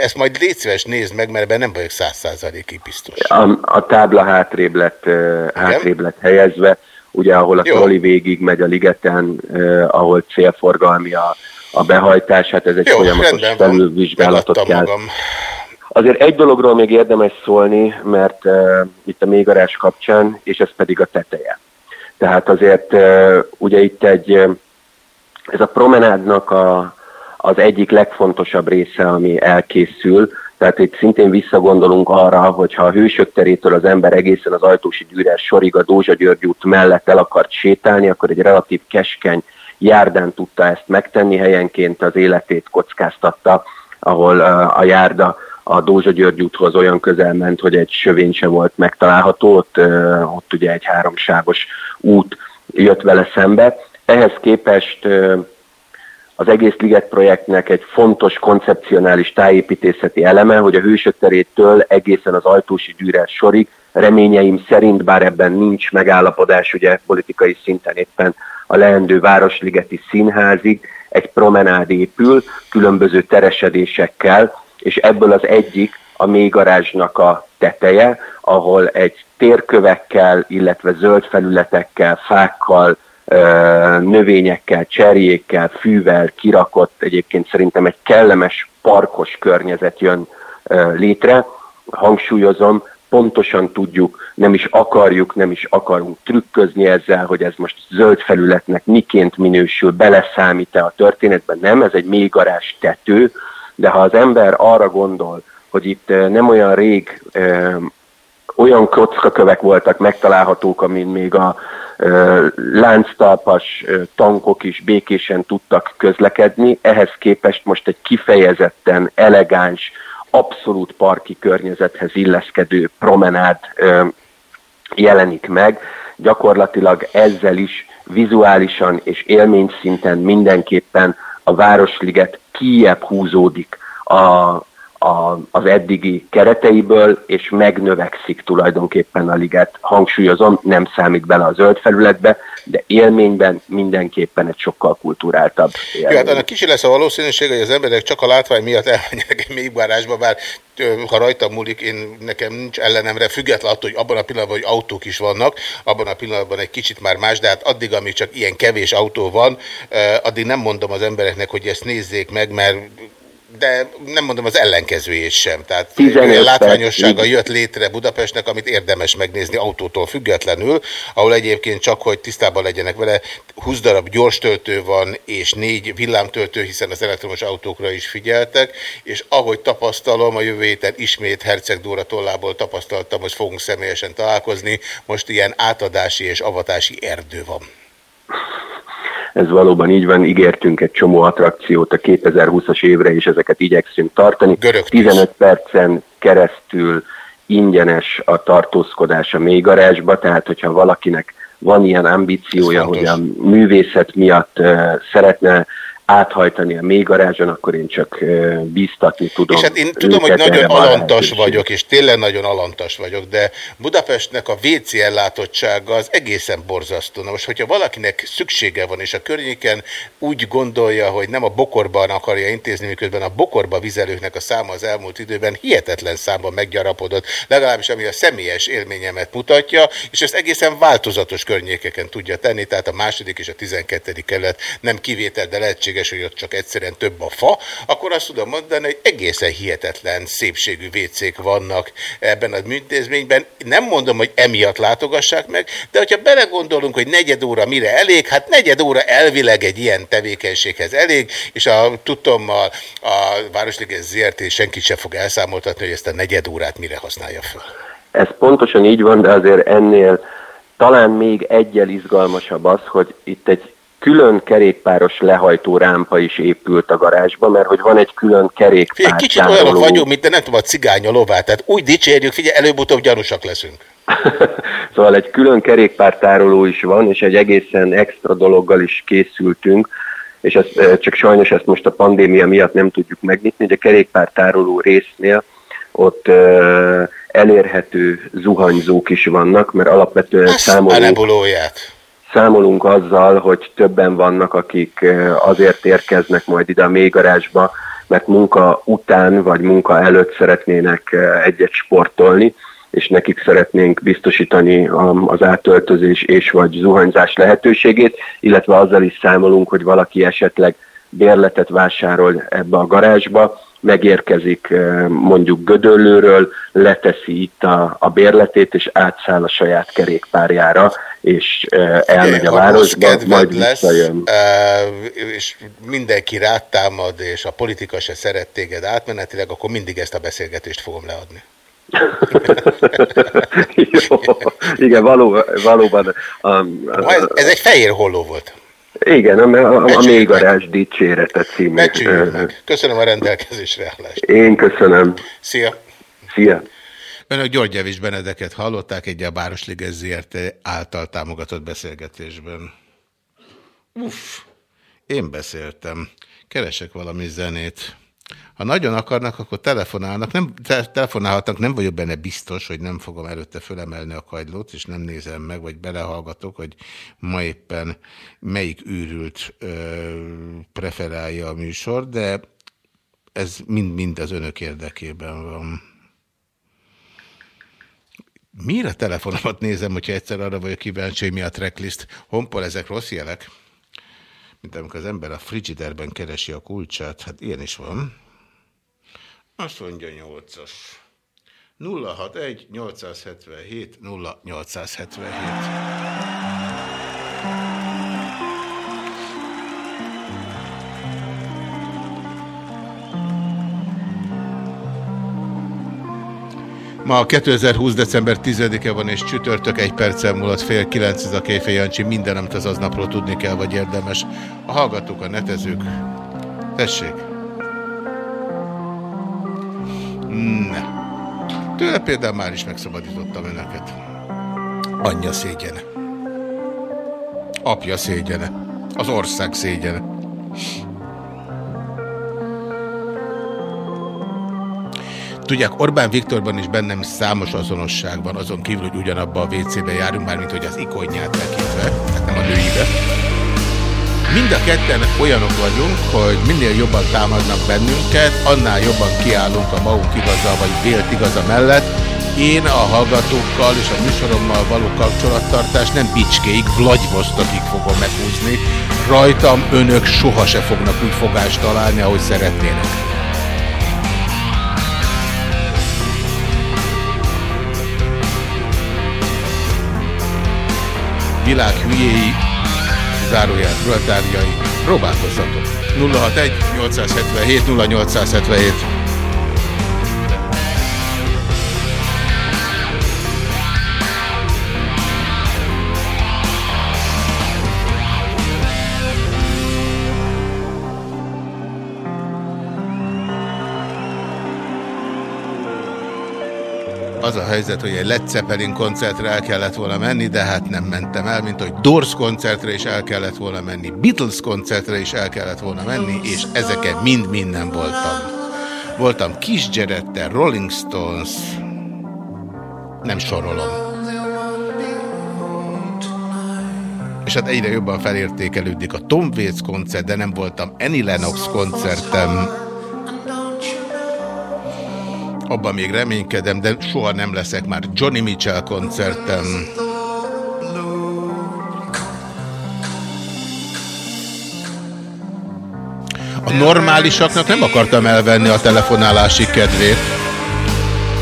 Ezt majd légy szíves nézd meg, mert ebben nem vagyok száz százalékig biztos. A, a tábla hátrébb lett, hátrébb lett helyezve, ugye ahol a Jó. troli végig megy a ligeten, ahol célforgalmi a, a behajtás, hát ez egy Jó, folyamatos felülvizsgálatot kell. magam. Azért egy dologról még érdemes szólni, mert uh, itt a mélygarázs kapcsán, és ez pedig a teteje. Tehát azért ugye itt egy, ez a promenádnak a, az egyik legfontosabb része, ami elkészül, tehát itt szintén visszagondolunk arra, hogy ha a Hősök terétől az ember egészen az Ajtósi Gyűrűs sorig a Dózsa György út mellett el akart sétálni, akkor egy relatív keskeny járdán tudta ezt megtenni, helyenként az életét kockáztatta, ahol a járda a Dózsa György úthoz olyan közel ment, hogy egy sövény se volt megtalálható, ott, ott ugye egy háromsávos út jött vele szembe. Ehhez képest az egész Liget projektnek egy fontos koncepcionális tájépítészeti eleme, hogy a Hősök terétől egészen az Ajtósi Gyűrűs sorig reményeim szerint, bár ebben nincs megállapodás, ugye politikai szinten éppen a leendő Városligeti Színházig egy promenád épül, különböző teresedésekkel, és ebből az egyik a mélygarázsnak a teteje, ahol egy térkövekkel, illetve zöld felületekkel, fákkal, növényekkel, cserjékkel, fűvel kirakott, egyébként szerintem egy kellemes, parkos környezet jön létre. Hangsúlyozom, pontosan tudjuk, nem is akarjuk, nem is akarunk trükközni ezzel, hogy ez most zöld felületnek miként minősül, beleszámít-e a történetben, nem, ez egy mélygarás tető, de ha az ember arra gondol, hogy itt nem olyan rég olyan kockakövek voltak megtalálhatók, amin még a lánctalpas tankok is békésen tudtak közlekedni, ehhez képest most egy kifejezetten elegáns, abszolút parki környezethez illeszkedő promenád jelenik meg. Gyakorlatilag ezzel is vizuálisan és élményszinten mindenképpen a Városliget kijebb húzódik a, a, az eddigi kereteiből, és megnövekszik tulajdonképpen a liget. Hangsúlyozom, nem számít bele a zöld felületbe, de élményben mindenképpen egy sokkal kulturáltabb. Jó, hát annak kicsi lesz a valószínűség, hogy az emberek csak a látvány miatt elmenjenek egy mélygbárásba, bár ha rajtam múlik, én nekem nincs ellenemre, független attól, hogy abban a pillanatban, hogy autók is vannak, abban a pillanatban egy kicsit már más, de hát addig, amíg csak ilyen kevés autó van, addig nem mondom az embereknek, hogy ezt nézzék meg, mert de nem mondom az ellenkezőjét sem. Tehát 15 olyan látványossága jött létre Budapestnek, amit érdemes megnézni autótól függetlenül, ahol egyébként csak, hogy tisztában legyenek vele, 20 darab gyors töltő van, és négy villámtöltő, hiszen az elektromos autókra is figyeltek, és ahogy tapasztalom, a jövő héten ismét Herceg Dóra tollából tapasztaltam, hogy fogunk személyesen találkozni, most ilyen átadási és avatási erdő van. Ez valóban így van, ígértünk egy csomó attrakciót a 2020-as évre, és ezeket igyekszünk tartani. Görög 15 percen keresztül ingyenes a tartózkodás a mélygarázsba, tehát hogyha valakinek van ilyen ambíciója, hogy a művészet miatt uh, szeretne áthajtani a mélygarázson, akkor én csak bíztatni tudom. És hát én tudom, hogy nagyon alantas vagyok, és tényleg nagyon alantas vagyok, de Budapestnek a WC ellátottsága az egészen borzasztó. Na most, hogyha valakinek szüksége van, és a környéken úgy gondolja, hogy nem a bokorban akarja intézni, miközben a bokorba vizelőknek a száma az elmúlt időben hihetetlen számban meggyarapodott, legalábbis ami a személyes élményemet mutatja, és ezt egészen változatos környékeken tudja tenni, tehát a második és a tizenkettedik kerület nem kivétel, de lehetséges, hogy ott csak egyszerűen több a fa, akkor azt tudom mondani, hogy egészen hihetetlen szépségű vécék vannak ebben az intézményben. Nem mondom, hogy emiatt látogassák meg, de hogyha belegondolunk, hogy negyed óra mire elég, hát negyed óra elvileg egy ilyen tevékenységhez elég, és a tudtommal a Városliges ZRT senkit sem fog elszámoltatni, hogy ezt a negyed órát mire használja fel. Ez pontosan így van, de azért ennél talán még egyel izgalmasabb az, hogy itt egy külön kerékpáros lehajtó rámpa is épült a garázsba, mert hogy van egy külön kerékpár Figyelj, kicsit tároló. olyanok vagyunk, mint de nem tudom, a cigány a lovát. Tehát úgy dicsérjük, figyelj, előbb-utóbb gyanúsak leszünk. <laughs> Szóval egy külön kerékpártároló is van, és egy egészen extra dologgal is készültünk, és ezt, csak sajnos ezt most a pandémia miatt nem tudjuk megnyitni, de kerékpártároló résznél ott elérhető zuhanyzók is vannak, mert alapvetően a számolunk. Számolunk azzal, hogy többen vannak, akik eh, azért érkeznek majd ide a mélygarázsba, mert munka után vagy munka előtt szeretnének eh, egyet sportolni, és nekik szeretnénk biztosítani az átöltözés és vagy zuhanyzás lehetőségét, illetve azzal is számolunk, hogy valaki esetleg bérletet vásárol ebbe a garázsba, megérkezik eh, mondjuk Gödöllőről, leteszi itt a, a bérletét, és átszáll a saját kerékpárjára, és eh, elmegy a városba, majd lesz, visszajön. eh, és mindenki rátámad, és a politika se szeret téged átmenetileg, akkor mindig ezt a beszélgetést fogom leadni. <laughs> Jó, igen, való, valóban. <laughs> Ha ez, ez egy fehér holló volt. Igen, a, a, a Becsüljük Mélygarázs dicsérete című. Becsüljük. Köszönöm a rendelkezésre állást. Én köszönöm. Szia! Szia! Önök György Javis Benedeket hallották egy a Városliges ZRT által támogatott beszélgetésben. Uff, én beszéltem. Keresek valami zenét. Ha nagyon akarnak, akkor telefonálnak. Nem, te, telefonálhatnak, nem vagyok benne biztos, hogy nem fogom előtte fölemelni a kagylót, és nem nézem meg, vagy belehallgatok, hogy ma éppen melyik űrült ö, preferálja a műsor, de ez mind-mind az önök érdekében van. Mire telefonomat nézem, hogyha egyszer arra vagyok kíváncsi, hogy mi a tracklist? Honpol, ezek rossz jelek? Mint amikor az ember a frigiderben keresi a kulcsát. Hát ilyen is van. Azt mondja 8-as. 061 877 0877. Ma 2020. december 10-e van, és csütörtök egy perccel múlott fél kilenc, ez a Kéfej Jancsi. Minden, amit az aznapról tudni kell, vagy érdemes. A hallgatók, a netezők. Tessék. Ne. Tőle például már is megszabadítottam önöket. Anyja szégyene. Apja szégyene. Az ország szégyene. Tudják, Orbán Viktorban is bennem számos azonosság van, azon kívül, hogy ugyanabba a WC-be járunk, mármint hogy az ikonját tekintve, tehát nem a nőibe. Mind a ketten olyanok vagyunk, hogy minél jobban támadnak bennünket, annál jobban kiállunk a magunk igaza vagy vélt igaza mellett. Én a hallgatókkal és a műsorommal való kapcsolattartás nem Bicskéig, Vladivostokig fogom meghúzni. Rajtam önök soha se fognak úgy fogást találni, ahogy szeretnének. Világ hülyéi, zárójel proletárjai, próbálkozzatok. 061 877 0877 Az a helyzet, hogy egy Led Zeppelin koncertre el kellett volna menni, de hát nem mentem el, mint hogy Doors koncertre is el kellett volna menni, Beatles koncertre is el kellett volna menni, és ezeken mind-mind nem voltam. Voltam Kis Jarrettel, Rolling Stones, nem sorolom. És hát egyre jobban felértékelődik a Tom Waits koncert, de nem voltam Annie Lennox koncertem, abban még reménykedem, de soha nem leszek már Johnny Mitchell koncertem. A normálisaknak nem akartam elvenni a telefonálási kedvét.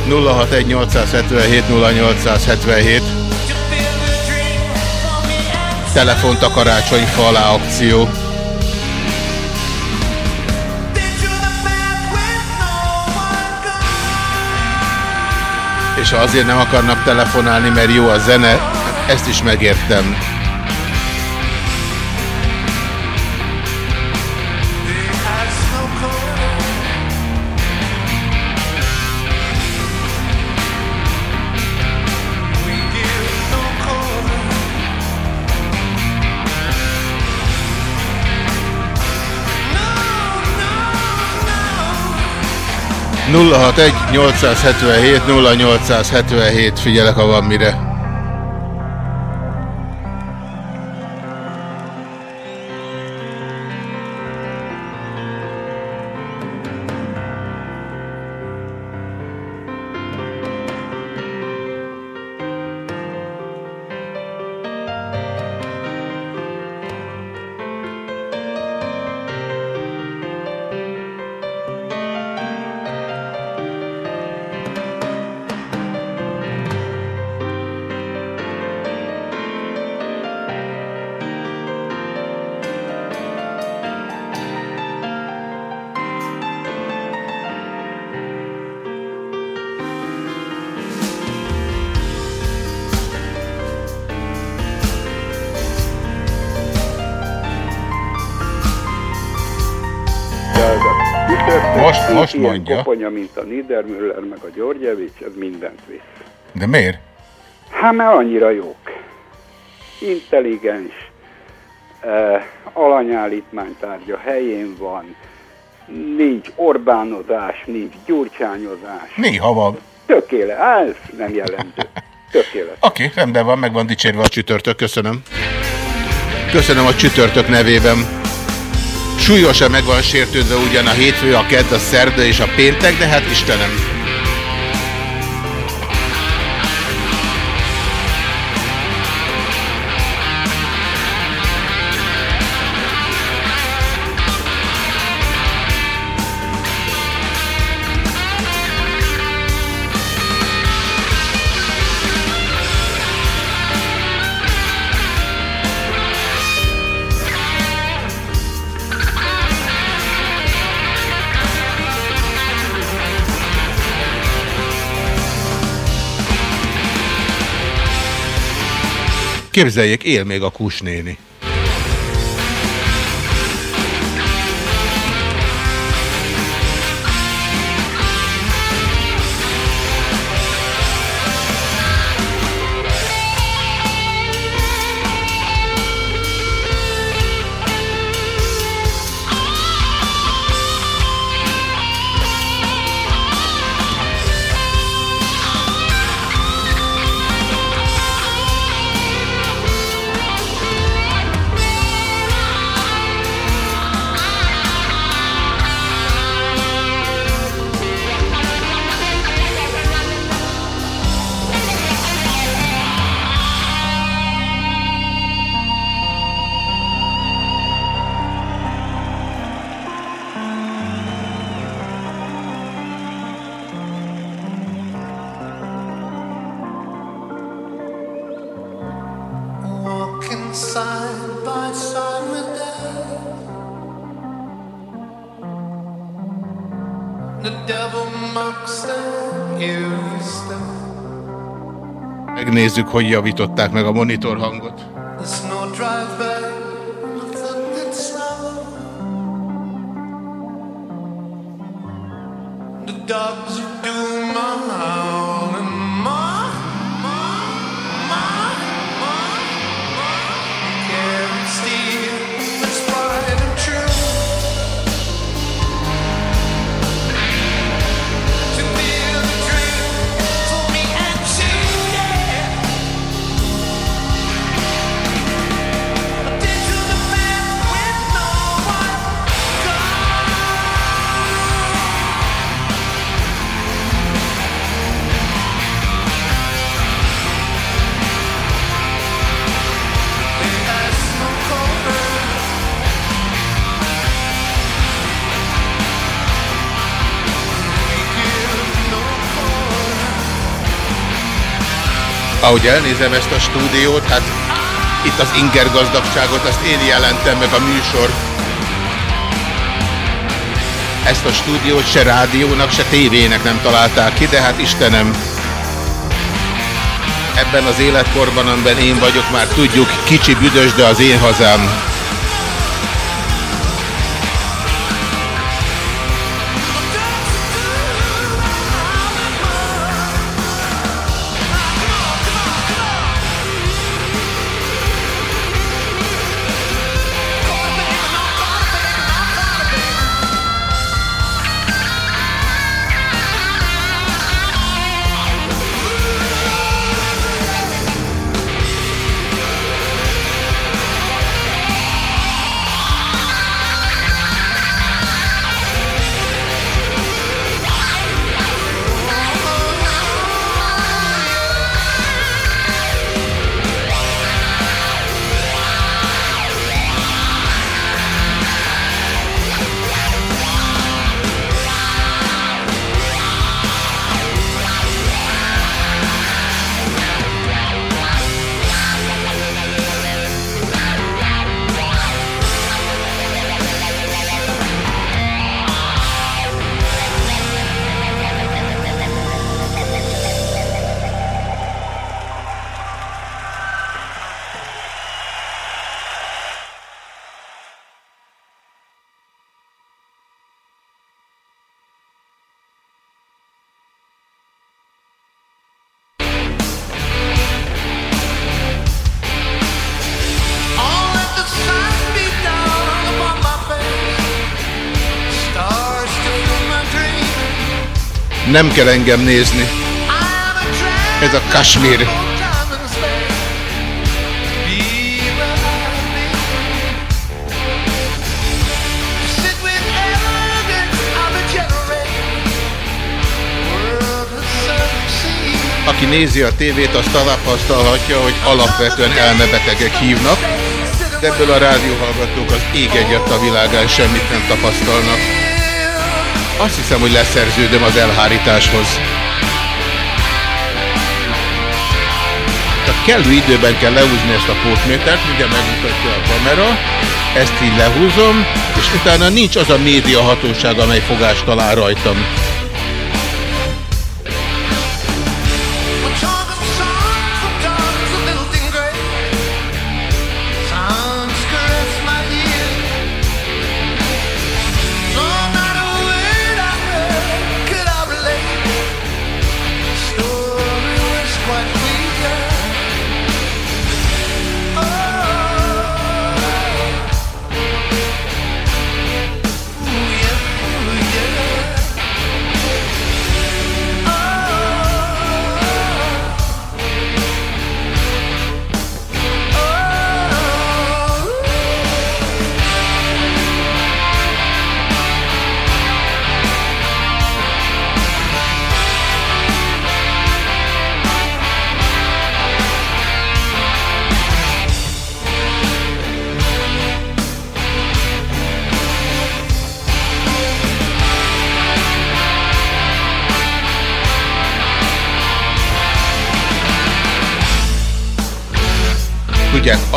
061 877 0877 Telefont a karácsonyfa alá akció. És azért nem akarnak telefonálni, mert jó a zene, ezt is megértem. Nulla hat egy 877 0877 figyelek, ha van mire. Mondja. koponya, mint a Niedermüller, meg a Györgyevics, ez mindent visz. De miért? Hát mert annyira jók. Intelligens, eh, alanyállítmánytárgya helyén van, nincs Orbánozás, nincs gyurcsányozás. Néha van. Tökéle, ez nem jellemző. Tökéletes. <laughs> Oké, okay, rendben van, meg van dicsérve a csütörtök, köszönöm. Köszönöm a csütörtök nevében. Súlyosan meg van sértődve ugyan a hétfő, a kedd, a szerda és a péntek, de hát Istenem. Képzeljék, él még a kusnéni. Megnézzük, hogy javították meg a monitor hangot. Ahogy elnézem ezt a stúdiót, hát itt az inger gazdagságot, azt én jelentem meg a műsor. Ezt a stúdiót se rádiónak, se tévének nem találták ki, de hát Istenem, ebben az életkorban, amiben én vagyok, már tudjuk, kicsi büdös, de az én hazám. Nem kell engem nézni. Ez a Kashmir. Aki nézi a tévét, az tapasztalhatja, hogy alapvetően elmebetegek hívnak, de ebből a rádióhallgatók az ég egyet a világán semmit nem tapasztalnak. Azt hiszem, hogy leszerződöm az elhárításhoz. Csak kellő időben kell lehúzni ezt a pótmétert, mindjárt megmutatja a kamera, ezt így lehúzom, és utána nincs az a média hatóság, amely fogást talál rajtam.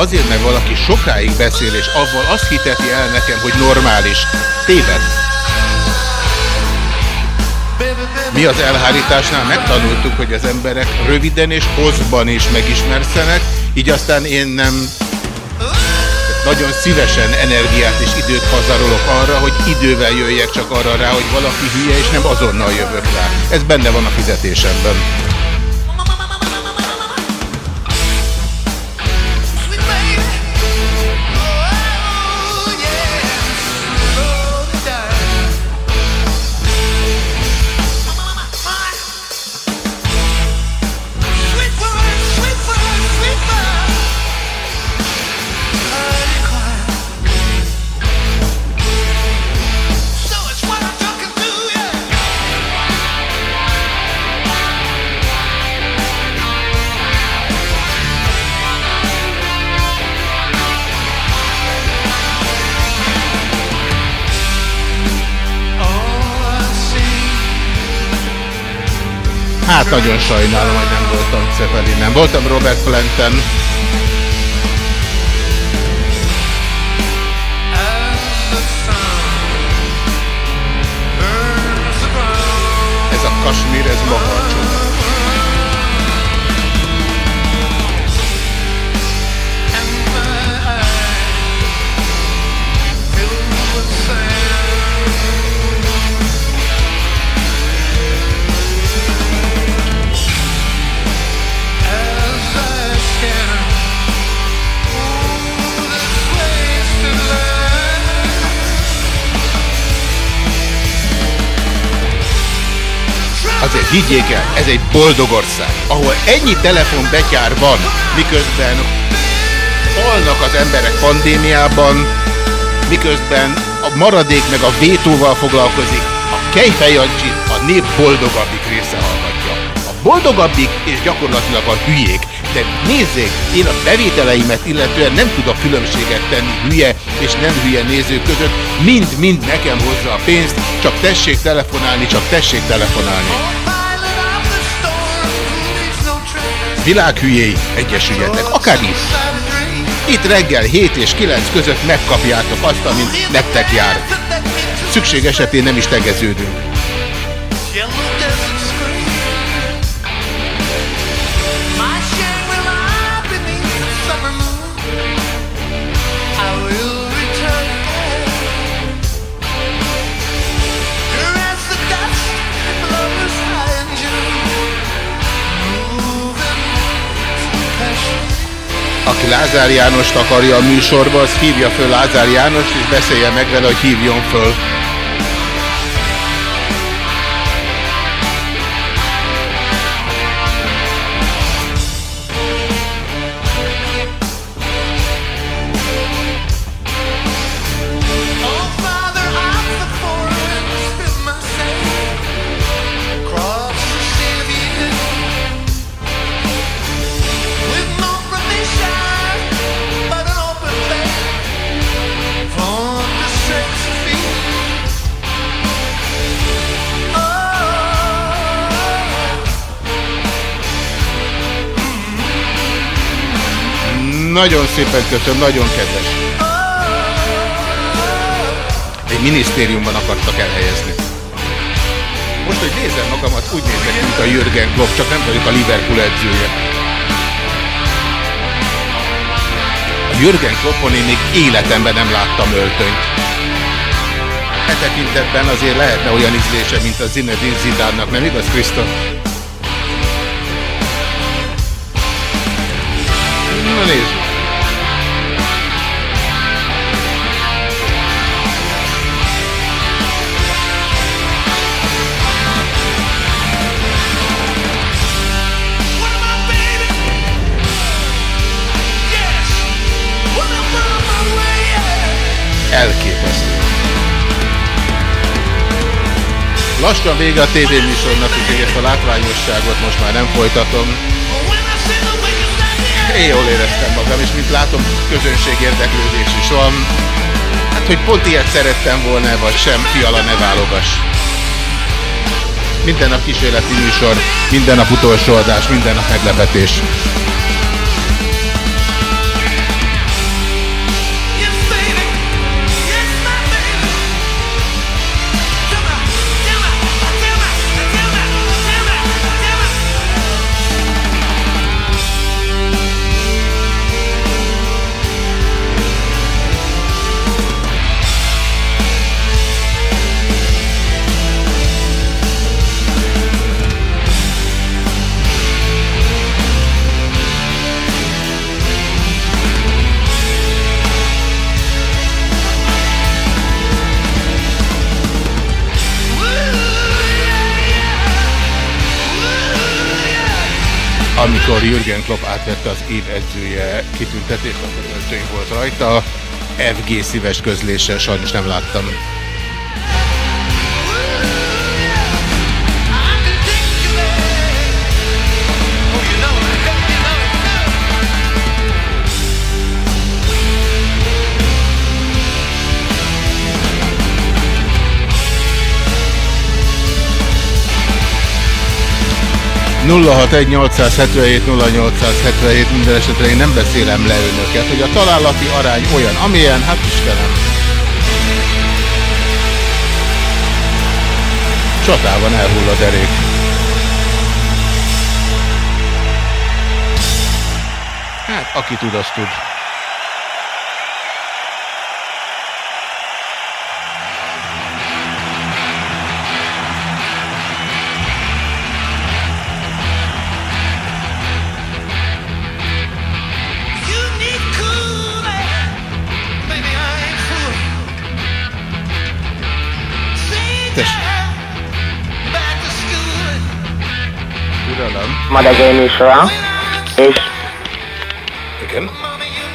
Azért, mert valaki sokáig beszél, és avval azt hiteti el nekem, hogy normális. Téved. Mi az elhárításnál megtanultuk, hogy az emberek röviden és hosszban is megismerszenek, így aztán én nem nagyon szívesen energiát és időt hazarolok arra, hogy idővel jöjjek csak arra rá, hogy valaki hülye, és nem azonnal jövök rá. Ez benne van a fizetésemben. Hát nagyon sajnálom, hogy nem voltam Zeppelin, nem voltam Robert Planten. Ez a Kasmír, ez maga higgyék el, ez egy boldog ország, ahol ennyi telefonbetyár van, miközben halnak az emberek pandémiában, miközben a maradék meg a vétóval foglalkozik, a Kejfejancsi a nép boldogabbik része hallgatja. A boldogabbik és gyakorlatilag a hülyék. De nézzék, én a bevételeimet illetően nem tudok különbséget tenni hülye és nem hülye néző között. Mind-mind nekem hozza a pénzt, csak tessék telefonálni, csak tessék telefonálni. Világhülyéi egyesüljetek, akár is. Itt reggel 7 és 9 között megkapjátok azt, amit nektek jár. Szükség esetén nem is tegeződünk. Aki Lázár Jánost akarja a műsorba, az hívja föl Lázár Jánost, és beszélje meg vele, hogy hívjon föl. Nagyon szépen köszönöm, nagyon kedves. Egy minisztériumban akartak elhelyezni. Most, hogy nézem magamat, úgy nézek, mint a Jürgen Klopp, csak nem vagyok a Liverpool edzője. A Jürgen Kloppon én még életemben nem láttam öltönyt. E tekintetben azért lehetne olyan ízlése, mint a Zinedine Zidánnak, nem igaz, Krisztof? Elképesztő. Lassan vége a tévéműsornak, úgyhogy ezt a látványosságot most már nem folytatom. Én jól éreztem magam, és mint látom, közönség érdeklődés is van. Hát, hogy pont ilyet szerettem volna, vagy sem, fiala ne válogass. Minden nap kísérleti műsor, minden nap utolsó adás, minden nap meglepetés. Amikor Jürgen Klopp átvette az év edzője kitüntetést, akkor volt rajta. FG szíves közléssel sajnos nem láttam. Nulla hat egy 877 0877 minden esetre én nem beszélem le önöket, hogy a találati arány olyan, amilyen, hát Istenem. Csatában elhull a derék. Hát, aki tud, az tud. Ma reggeli műsora, és Igen.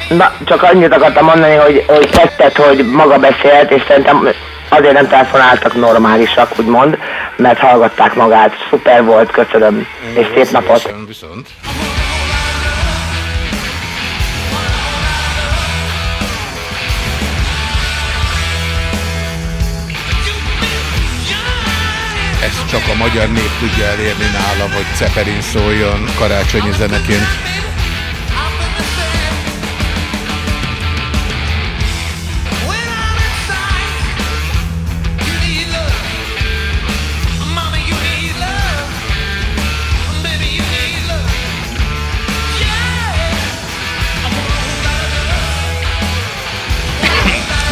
na, csak annyit akartam mondani, hogy, hogy tetted, hogy maga beszélt, és szerintem azért nem telefonáltak normálisak, úgymond, mert hallgatták magát. Szuper volt, köszönöm, és szép napot. Szívesen, Viszont. Csak a magyar nép tudja elérni nálam, hogy Ceperin szóljon karácsonyi zeneként.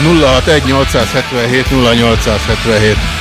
nulla hat egy 877 0877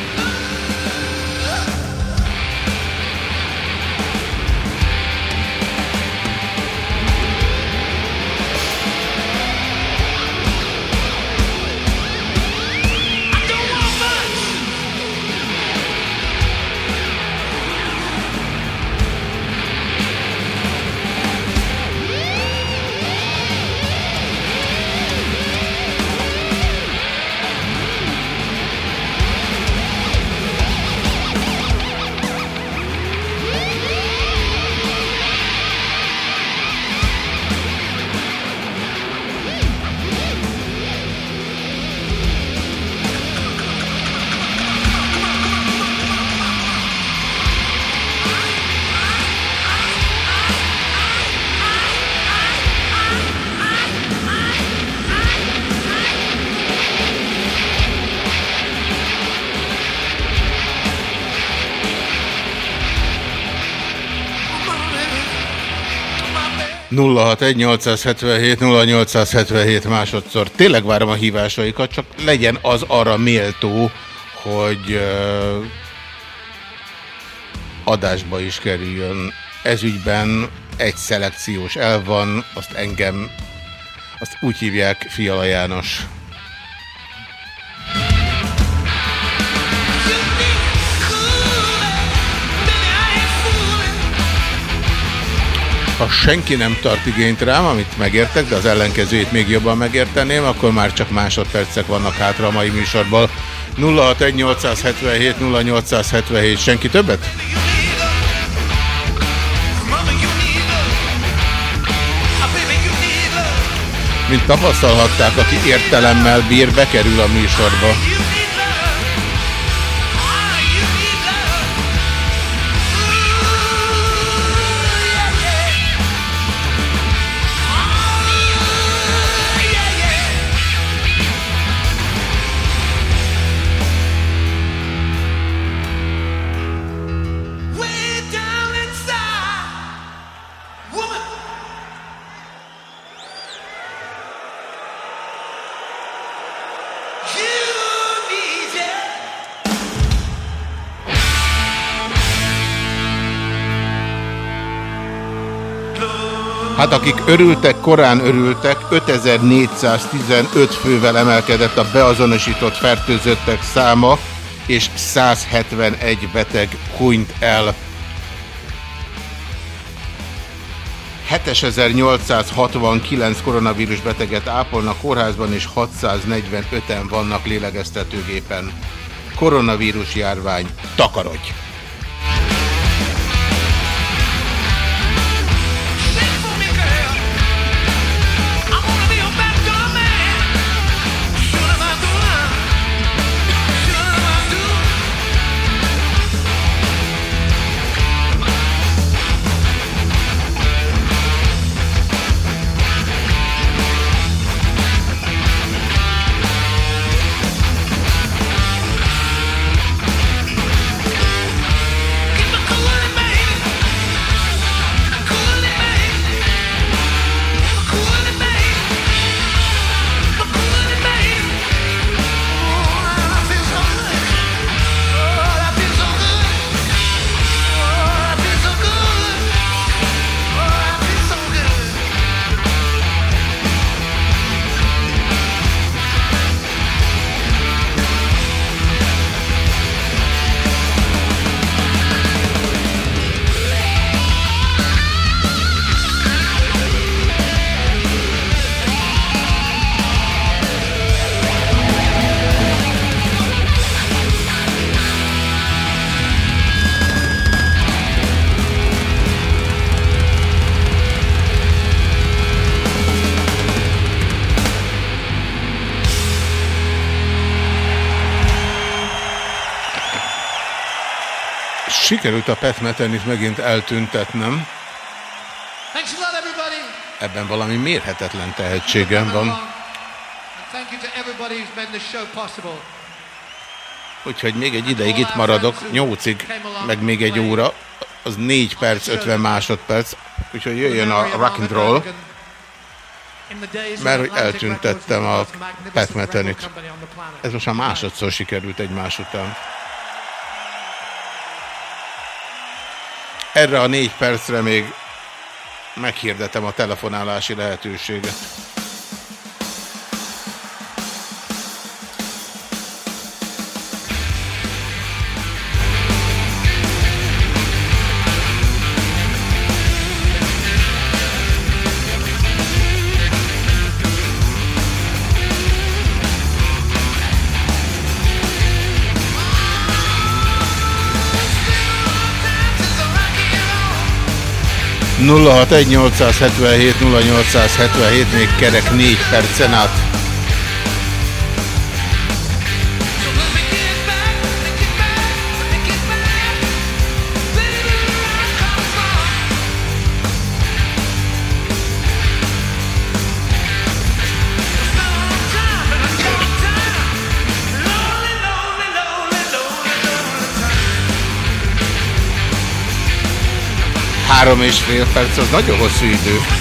Nulla hat egy 877 0877 másodszor. Tényleg várom a hívásaikat, csak legyen az arra méltó, hogy adásba is kerüljön. Ezügyben egy szelekciós el van, azt engem, azt úgy hívják Fiala János. Ha senki nem tart igényt rám, amit megértek, de az ellenkezőjét még jobban megérteném, akkor már csak másodpercek vannak hátra a mai műsorból. 061877 0877, senki többet? Mint tapasztalhatták, aki értelemmel bír, bekerül a műsorba. Hát akik örültek, korán örültek, 5415 fővel emelkedett a beazonosított fertőzöttek száma, és 171 beteg hunyt el. 7869 koronavírus beteget ápolnak kórházban, és 645-en vannak lélegeztetőgépen. Koronavírus járvány, takarodj! Sikerült a Pat Metenit megint eltüntetnem. Ebben valami mérhetetlen tehetségem van. Úgyhogy még egy ideig itt maradok, nyolcig, meg még egy óra, az 4 perc, 50 másodperc, úgyhogy jöjjön a rock and roll, mert hogy eltüntettem a Pat Metenit. Ez most már másodszor sikerült egymás után. Erre a négy percre még meghirdetem a telefonálási lehetőséget. – 061 0877 még kerek 4 percen át. Három és fél perc, az nagyon hosszú idő.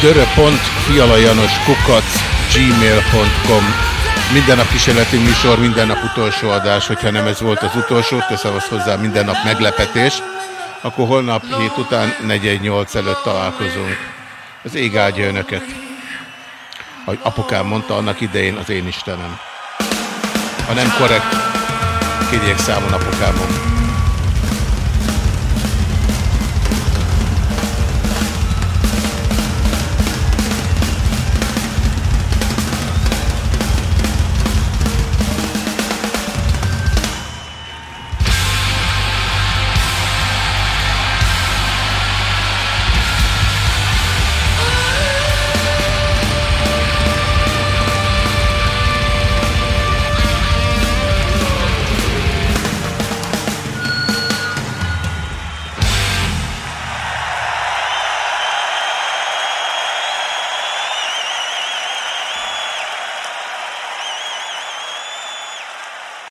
dörö.fialajanoskukac gmail.com Minden nap kísérleti műsor, minden nap utolsó adás, hogyha nem ez volt az utolsó, teszem azt hozzá minden nap meglepetés, akkor holnap hét után 418 előtt találkozunk. Az ég áldja önöket. Ahogy apukám mondta annak idején, az én Istenem. Ha nem korrekt, kérjék számon apukámon.